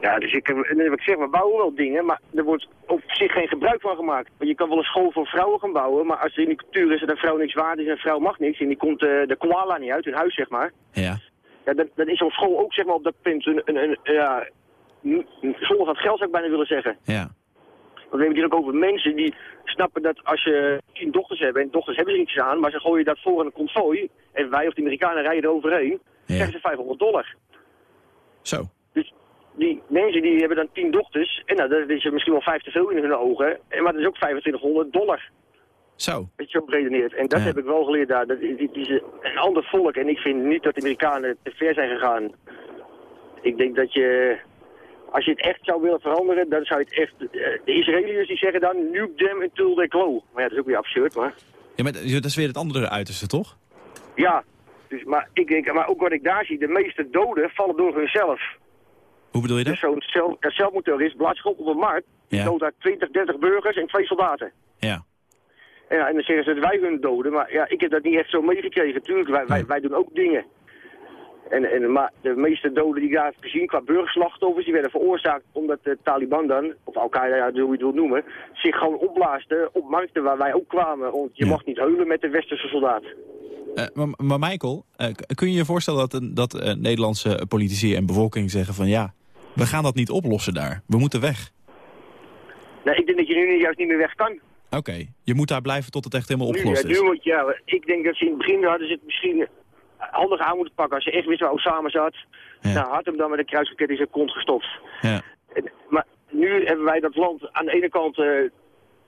Ja, dus ik, wat ik zeg, we bouwen wel dingen, maar er wordt op zich geen gebruik van gemaakt. Want je kan wel een school voor vrouwen gaan bouwen, maar als er in die cultuur is dat een vrouw niks waard is en een vrouw mag niks, en die komt eh, de koala niet uit, hun huis zeg maar, Ja. ja, dan, dan is zo'n school ook zeg maar op dat punt een, een, een ja, zonder van het geld zou ik bijna willen zeggen. Ja. We hebben het hier ook over mensen die snappen dat als je tien dochters hebt, en dochters hebben er niets aan, maar ze gooien dat voor een konvooi, en wij of de Amerikanen rijden er overheen, Ja. krijgen ze 500 dollar. Zo. Dus die mensen die hebben dan tien dochters. En nou, dat is misschien wel vijf te veel in hun ogen. En, maar dat is ook 2500 dollar. Zo. Dat je zo redeneert. En dat Ja. heb ik wel geleerd daar. Dat, die- een ander volk. En ik vind niet dat de Amerikanen te ver zijn gegaan. Ik denk dat je... Als je het echt zou willen veranderen, dan zou je het echt... eh, De Israëliërs die zeggen dan, nuke them until they glow. Maar ja, dat is ook weer absurd, maar... Ja, maar dat is weer het andere uiterste, toch? Ja, dus, maar, ik denk, maar ook wat ik daar zie, de meeste doden vallen door hunzelf. Hoe bedoel je dat? Dus zo'n zelf, zelfmotorist, blaadschop op een markt, Ja. doodt daar 20, 30 burgers en twee soldaten. Ja. En, ja, en dan zeggen ze dat wij hun doden, maar ja, ik heb dat niet echt zo meegekregen. Tuurlijk, wij, wij, wij doen ook dingen. En, en, maar de meeste doden die ik daar heb gezien qua burgerslachtoffers, die werden veroorzaakt omdat de Taliban dan, of Al-Qaeda, ja, hoe je het wilt noemen, zich gewoon opblaasden op markten waar wij ook kwamen. Want je Ja. mag niet heulen met de westerse soldaat. Eh, maar, maar Michael, eh, kun je je voorstellen dat, dat eh, Nederlandse politici en bevolking zeggen van ja, we gaan dat niet oplossen daar. We moeten weg. Nee, ik denk dat je nu juist niet meer weg kan. Oké, je moet daar blijven tot het echt helemaal Nu, opgelost is. nu moet, ja, ik denk dat ze in het begin hadden ze het misschien handig aan moeten pakken. Als ze echt wisten waar Osama zat, Ja. nou, had hem dan met een kruisraket in zijn kont gestopt. Ja. En- Maar nu hebben wij dat land aan de ene kant eh,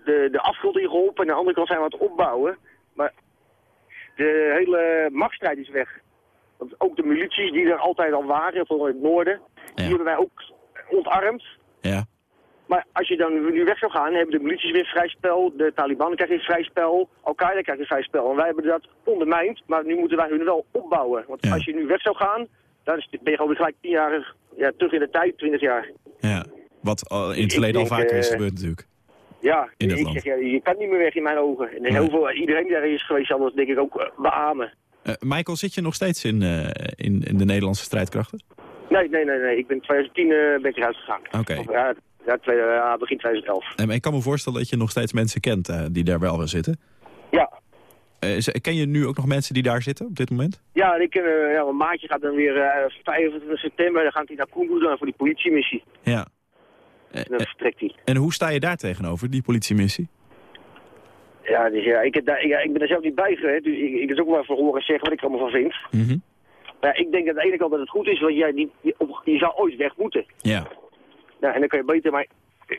de, de afgrond in geholpen en aan de andere kant zijn we aan het opbouwen. Maar de hele machtsstrijd is weg. Want ook de milities die er altijd al waren, vooral in het noorden, die hebben wij ook ontarmd. Ja. Maar als je dan nu weg zou gaan, hebben de milities weer vrij spel, de Taliban krijgen weer vrij spel, Al-Qaeda krijgt weer vrij spel. En wij hebben dat ondermijnd, maar nu moeten wij hun wel opbouwen. Want Ja. als je nu weg zou gaan, dan ben je gewoon gelijk tien jaar ja, terug in de tijd, twintig jaar. ja. Wat in het verleden al vaker is eh, gebeurd natuurlijk. Ja, In ik land. zeg, ja, je kan niet meer weg in mijn ogen. En Nee. heel veel, iedereen die daar is geweest zal dat denk ik ook eh, beamen. Eh, Michael, zit je nog steeds in, in, in de Nederlandse strijdkrachten? Nee, nee, nee, nee. Ik ben in 2010 eh, ben ik eruit gegaan. Oké. Ja, twee- ja, begin 2011. En ik kan me voorstellen dat je nog steeds mensen kent eh, die daar wel zitten. Ja. Eh, ken je nu ook nog mensen die daar zitten op dit moment? Ja, ik, eh, ja, mijn maatje gaat dan weer eh 25 september, dan gaat hij naar Koendoe dan voor die politiemissie. Ja. En dan vertrekt hij. En hoe sta je daar tegenover, die politiemissie? Ja, dus ja, ik, heb daar, ja, ik ben er zelf niet bij geweest, dus ik, ik kan ook wel even horen zeggen wat ik er allemaal van vind. Mhm. Maar ja, ik denk aan de ene kant dat het goed is, want jij, die, op- je zou ooit weg moeten. Ja. Nou, en dan kan je beter maar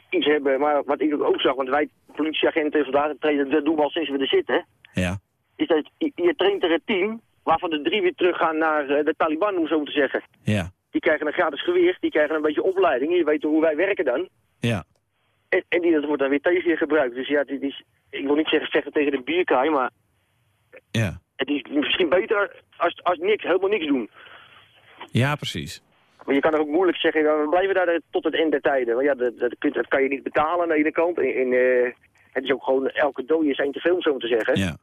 iets hebben, maar wat ik ook zag, want wij politieagenten vandaag trainen, dat doen we al sinds we er zitten, Ja. is dat je, je traint er een team waarvan de drie weer teruggaan naar eh, de Taliban, om zo te zeggen. Ja. Die krijgen een gratis geweer, die krijgen een beetje opleiding, je weet hoe wij werken dan. Ja. En, en die, dat wordt dan weer tegen je gebruikt. Dus ja, is, ik wil niet zeggen vechten tegen de bierkaai, maar Ja. het is misschien beter als, als niks, helemaal niks doen. Ja, precies. Maar je kan er ook moeilijk zeggen, we blijven daar tot het eind der tijden. Want ja, dat, dat, dat kan je niet betalen aan de ene kant. En, en, eh, het is ook gewoon, elke dode is één te veel, om zo te zeggen. Ja.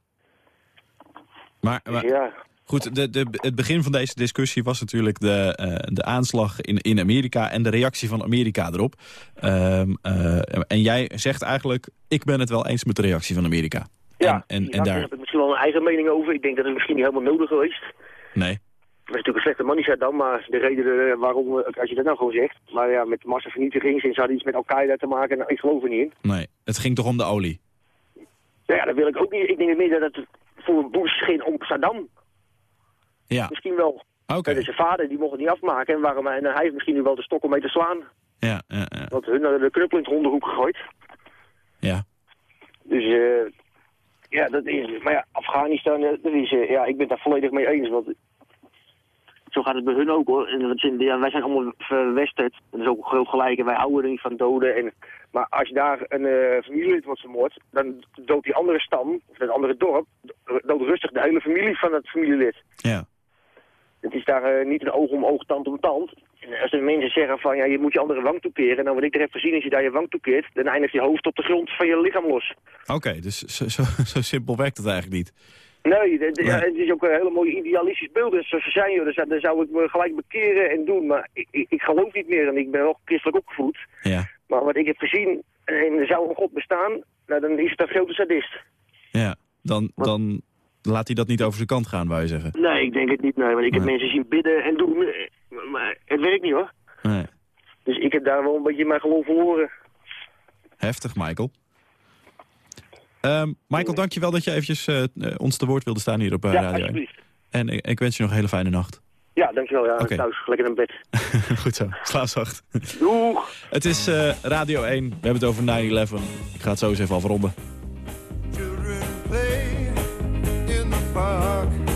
Maar, Dus ja, goed, de, de, het begin van deze discussie was natuurlijk de, eh, de aanslag in, in Amerika en de reactie van Amerika erop. Ehm, eh, en jij zegt eigenlijk, ik ben het wel eens met de reactie van Amerika. ja. En, en, daar, heb ik misschien wel een eigen mening over. Ik denk dat het misschien niet helemaal nodig geweest. nee. Dat is natuurlijk een slechte man, dan, maar de reden eh, waarom, eh, als je dat nou gewoon zegt. Maar ja, met massavernietiging, sinds had iets met Al-Qaeda te maken, nou, ik geloof er niet in. Nee, het ging toch om de olie? Nou ja, dat wil ik ook niet. Ik denk meer dat het voor Bush ging om Saddam. Ja, Misschien wel. oké. Okay. zijn vader, die mocht het niet afmaken. En, waarom, en hij heeft misschien nu wel de stok om mee te slaan. Ja, ja, ja. Want hun hadden de knuppel in het hondenhoek gegooid. ja. Dus eh ja, dat is... Maar ja, Afghanistan, eh, dat is, ja, ik ben het daar volledig mee eens. Want zo gaat het bij hun ook hoor. En ja, wij zijn allemaal verwesterd. Dat is ook heel gelijk. En wij houden er niet van doden. En, maar als je daar een eh, familielid wordt vermoord, dan doodt die andere stam, of dat andere dorp, doodt rustig de hele familie van dat familielid. Ja. Het is daar eh, niet een oog om oog, tand om tand. En als de mensen zeggen van, ja, je moet je andere wang toekeren. Nou, wat ik er heb gezien, als je daar je wang toekeert, dan eindigt je hoofd op de grond van je lichaam los. Oké, dus zo, zo, zo simpel werkt het eigenlijk niet. Nee, de- de- Nee. ja, het is ook een hele mooie idealistisch beeld. Dus ze zijn, joh, dan, zou- dan zou ik me gelijk bekeren en doen. Maar ik, ik, ik geloof niet meer en ik ben wel christelijk opgevoed. Ja, Maar wat ik heb gezien, en er zou een God bestaan, nou, dan is het een grote sadist. ja. Dan, dan laat hij dat niet over zijn kant gaan, wou je zeggen. Nee, ik denk het niet, nee. Want ik heb Nee. mensen zien bidden en doen, eh, maar het werkt niet hoor. Nee. Dus ik heb daar wel een beetje mijn geloof verloren. Heftig, Michael. Ehm, Michael, dankjewel dat je eventjes eh, eh, ons te woord wilde staan hier op eh, ja, Radio 1. alsjeblieft. En ik, ik wens je nog een hele fijne nacht. Ja, dankjewel. Ja, thuis, lekker in bed. Goed zo, slaap zacht. Doeg! Het is eh, Radio 1, we hebben het over 9-11. Ik ga het zo eens even afronden. Children play in the park.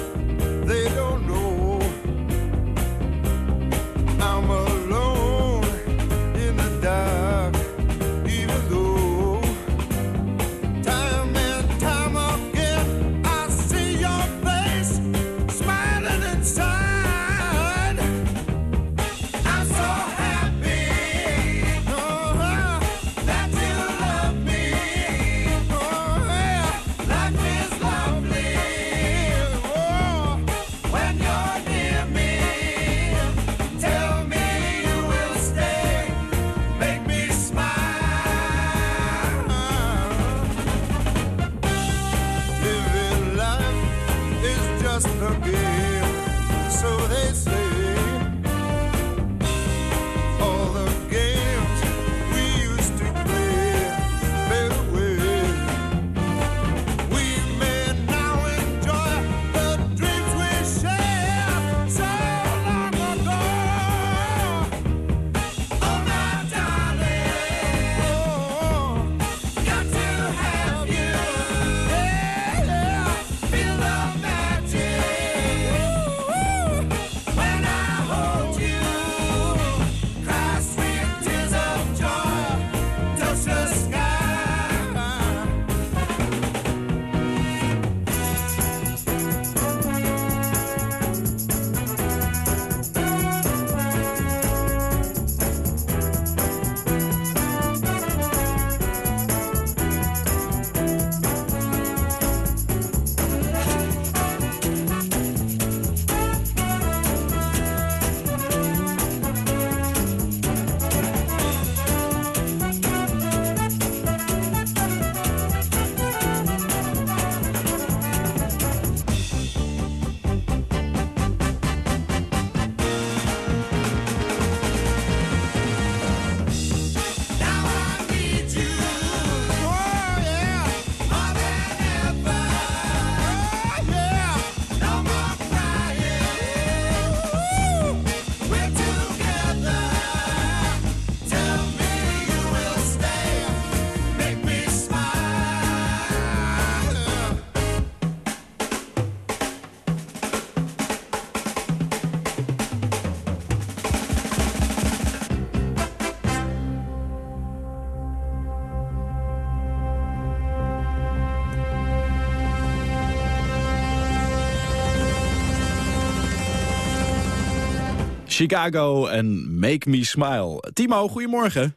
Chicago en Make Me Smile. Timo, goedemorgen.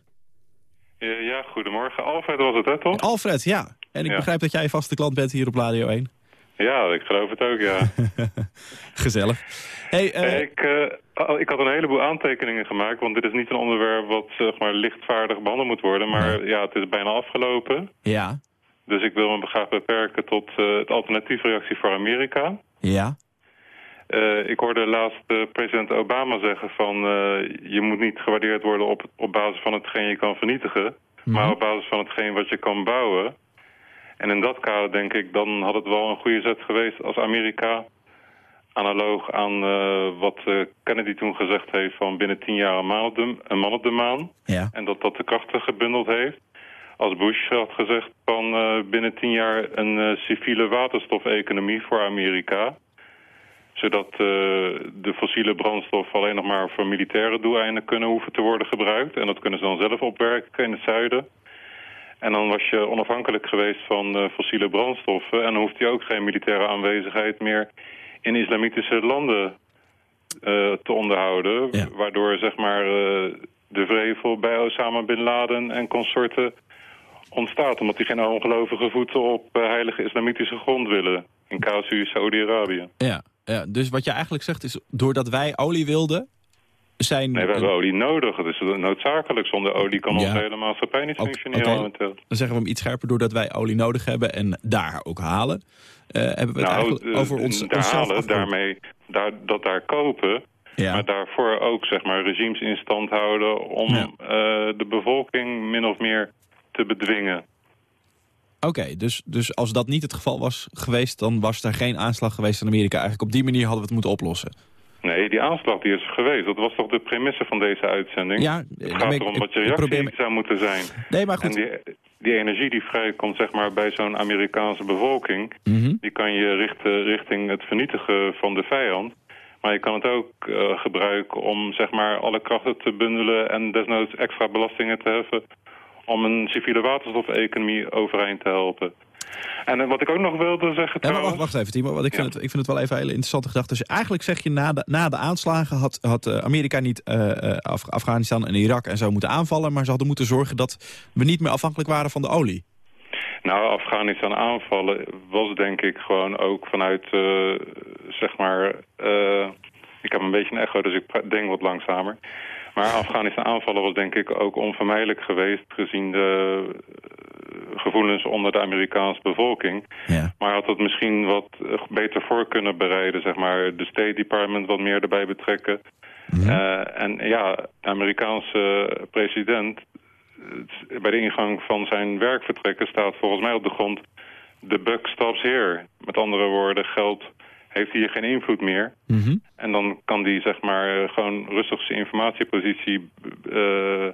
Ja, ja, goedemorgen. Alfred was het, hè, toch? Alfred, ja. En ik Ja. begrijp dat jij vaste klant bent hier op Radio 1. Ja, ik geloof het ook, ja. Gezellig. Hey, eh, ik, eh, ik had een heleboel aantekeningen gemaakt, want dit is niet een onderwerp wat zeg maar, lichtvaardig behandeld moet worden. Maar ja, het is bijna afgelopen. ja, Dus ik wil me graag beperken tot eh, het alternatiefreactie voor Amerika. ja, Eh, ik hoorde laatst eh, president Obama zeggen van... eh, je moet niet gewaardeerd worden op, op basis van hetgeen je kan vernietigen... maar op basis van hetgeen wat je kan bouwen. En in dat kader denk ik, dan had het wel een goede zet geweest als Amerika... analoog aan wat Kennedy toen gezegd heeft van binnen tien jaar een, maan op de, een man op de maan... ja. en dat dat de krachten gebundeld heeft. Als Bush had gezegd van binnen tien jaar een eh, civiele waterstofeconomie voor Amerika. Zodat eh, de fossiele brandstof alleen nog maar voor militaire doeleinden kunnen hoeven te worden gebruikt. En dat kunnen ze dan zelf opwerken in het zuiden. En dan was je onafhankelijk geweest van eh, fossiele brandstoffen. En dan hoeft je ook geen militaire aanwezigheid meer in islamitische landen eh, te onderhouden. Waardoor zeg maar de vrevel bij Osama Bin Laden en consorten ontstaat. Omdat die geen ongelovige voeten op heilige islamitische grond willen. In casu Saudi-Arabië. Ja, ja, dus wat je eigenlijk zegt is, doordat wij olie wilden, zijn... Nee, we hebben olie nodig. Het is noodzakelijk. Zonder olie kan Ja. onze hele maatschappij niet functioneren momenteel. Dan zeggen we hem iets scherper, doordat wij olie nodig hebben en daar ook halen, eh, hebben we het eigenlijk eh, over ons, daar onszelf halen, daarmee, daar, dat daar kopen. Maar daarvoor ook zeg maar, regimes in stand houden om eh, de bevolking min of meer te bedwingen. Oké, dus, dus als dat niet het geval was geweest, dan was er geen aanslag geweest in Amerika. Eigenlijk op die manier hadden we het moeten oplossen. Nee, die aanslag die is geweest. Dat was toch de premisse van deze uitzending? Ja, het gaat erom ik- wat je reactie me- zou moeten zijn. Nee, maar goed. En die, die energie die vrijkomt zeg maar, bij zo'n Amerikaanse bevolking... Mhm. die kan je richten richting het vernietigen van de vijand. Maar je kan het ook eh, gebruiken om zeg maar, alle krachten te bundelen... en desnoods extra belastingen te heffen... om een civiele waterstofeconomie overeind te helpen. En eh, wat ik ook nog wilde zeggen Ja, maar wacht, wacht even, Timo, want ik vind, het, ik vind het wel even een hele interessante gedachte. Dus eigenlijk zeg je, na de, na de aanslagen had, had eh, Amerika niet eh, Af- Afghanistan en Irak en zo moeten aanvallen... maar ze hadden moeten zorgen dat we niet meer afhankelijk waren van de olie. Nou, Afghanistan aanvallen was denk ik gewoon ook vanuit, zeg maar... ik heb een beetje een echo, dus ik denk wat langzamer. Maar Afghanistan aanvallen was denk ik ook onvermijdelijk geweest... gezien de eh, gevoelens onder de Amerikaanse bevolking. Maar had het misschien wat eh, beter voor kunnen bereiden, zeg maar. De State Department wat meer erbij betrekken. Eh, en ja, de Amerikaanse president bij de ingang van zijn werkvertrekken staat volgens mij op de grond... the buck stops here. Met andere woorden, geld heeft hier geen invloed meer. En dan kan die zeg maar eh, gewoon rustig zijn informatiepositie eh,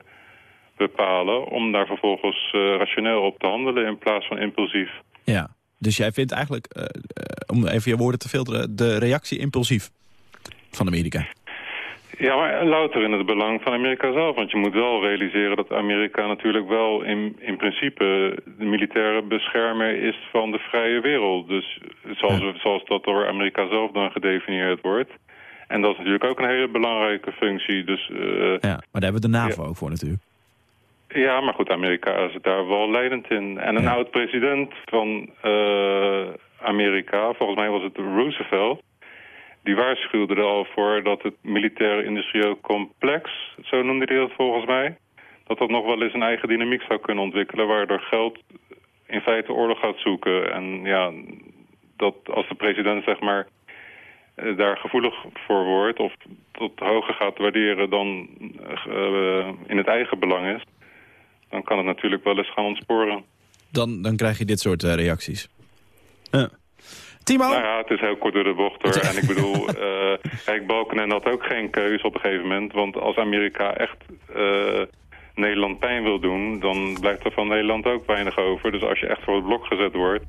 bepalen... om daar vervolgens eh, rationeel op te handelen in plaats van impulsief. Ja, dus jij vindt eigenlijk, om even je woorden te filteren... de reactie impulsief van Amerika. Ja, maar louter in het belang van Amerika zelf. Want je moet wel realiseren dat Amerika natuurlijk wel in, in principe de militaire beschermer is van de vrije wereld. Dus zoals, zoals dat door Amerika zelf dan gedefinieerd wordt. En dat is natuurlijk ook een hele belangrijke functie. Dus, eh, Ja, maar daar hebben we de NAVO ook voor natuurlijk. ja, maar goed, Amerika is daar wel leidend in. En een oud-president van eh, Amerika, volgens mij was het Roosevelt... die waarschuwde er al voor dat het militaire industrieel complex... zo noemde hij dat volgens mij... dat dat nog wel eens een eigen dynamiek zou kunnen ontwikkelen... waardoor geld in feite oorlog gaat zoeken. En ja, dat als de president zeg maar eh, daar gevoelig voor wordt... of tot hoger gaat waarderen dan eh, in het eigen belang is... dan kan het natuurlijk wel eens gaan ontsporen. Dan, dan krijg je dit soort eh, reacties. Ja. Timo? Nou ja, het is heel kort door de bocht hoor. En ik bedoel, eh kijk, Balkenende had ook geen keus op een gegeven moment. Want als Amerika echt eh, Nederland pijn wil doen, dan blijft er van Nederland ook weinig over. Dus als je echt voor het blok gezet wordt,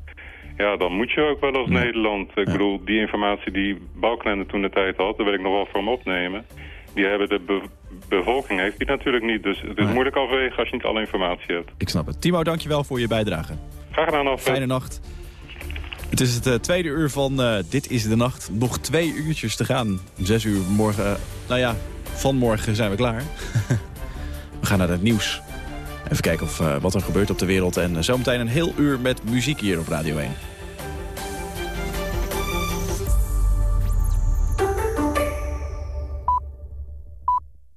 ja, dan moet je ook wel als Nederland. Ik bedoel, die informatie die Balkenende toen de tijd had, daar wil ik nog wel voor hem opnemen. Die hebben de be- bevolking heeft die natuurlijk niet. Dus het is moeilijk afwegen als je niet alle informatie hebt. Ik snap het. Timo, dankjewel voor je bijdrage. Graag gedaan, Alfred. Fijne nacht. Het is het eh, tweede uur van eh, Dit is de Nacht. Nog twee uurtjes te gaan. Zes uur morgen. eh, nou ja, van morgen zijn we klaar. we gaan naar het nieuws. Even kijken of, wat er gebeurt op de wereld. En zometeen een heel uur met muziek hier op Radio 1.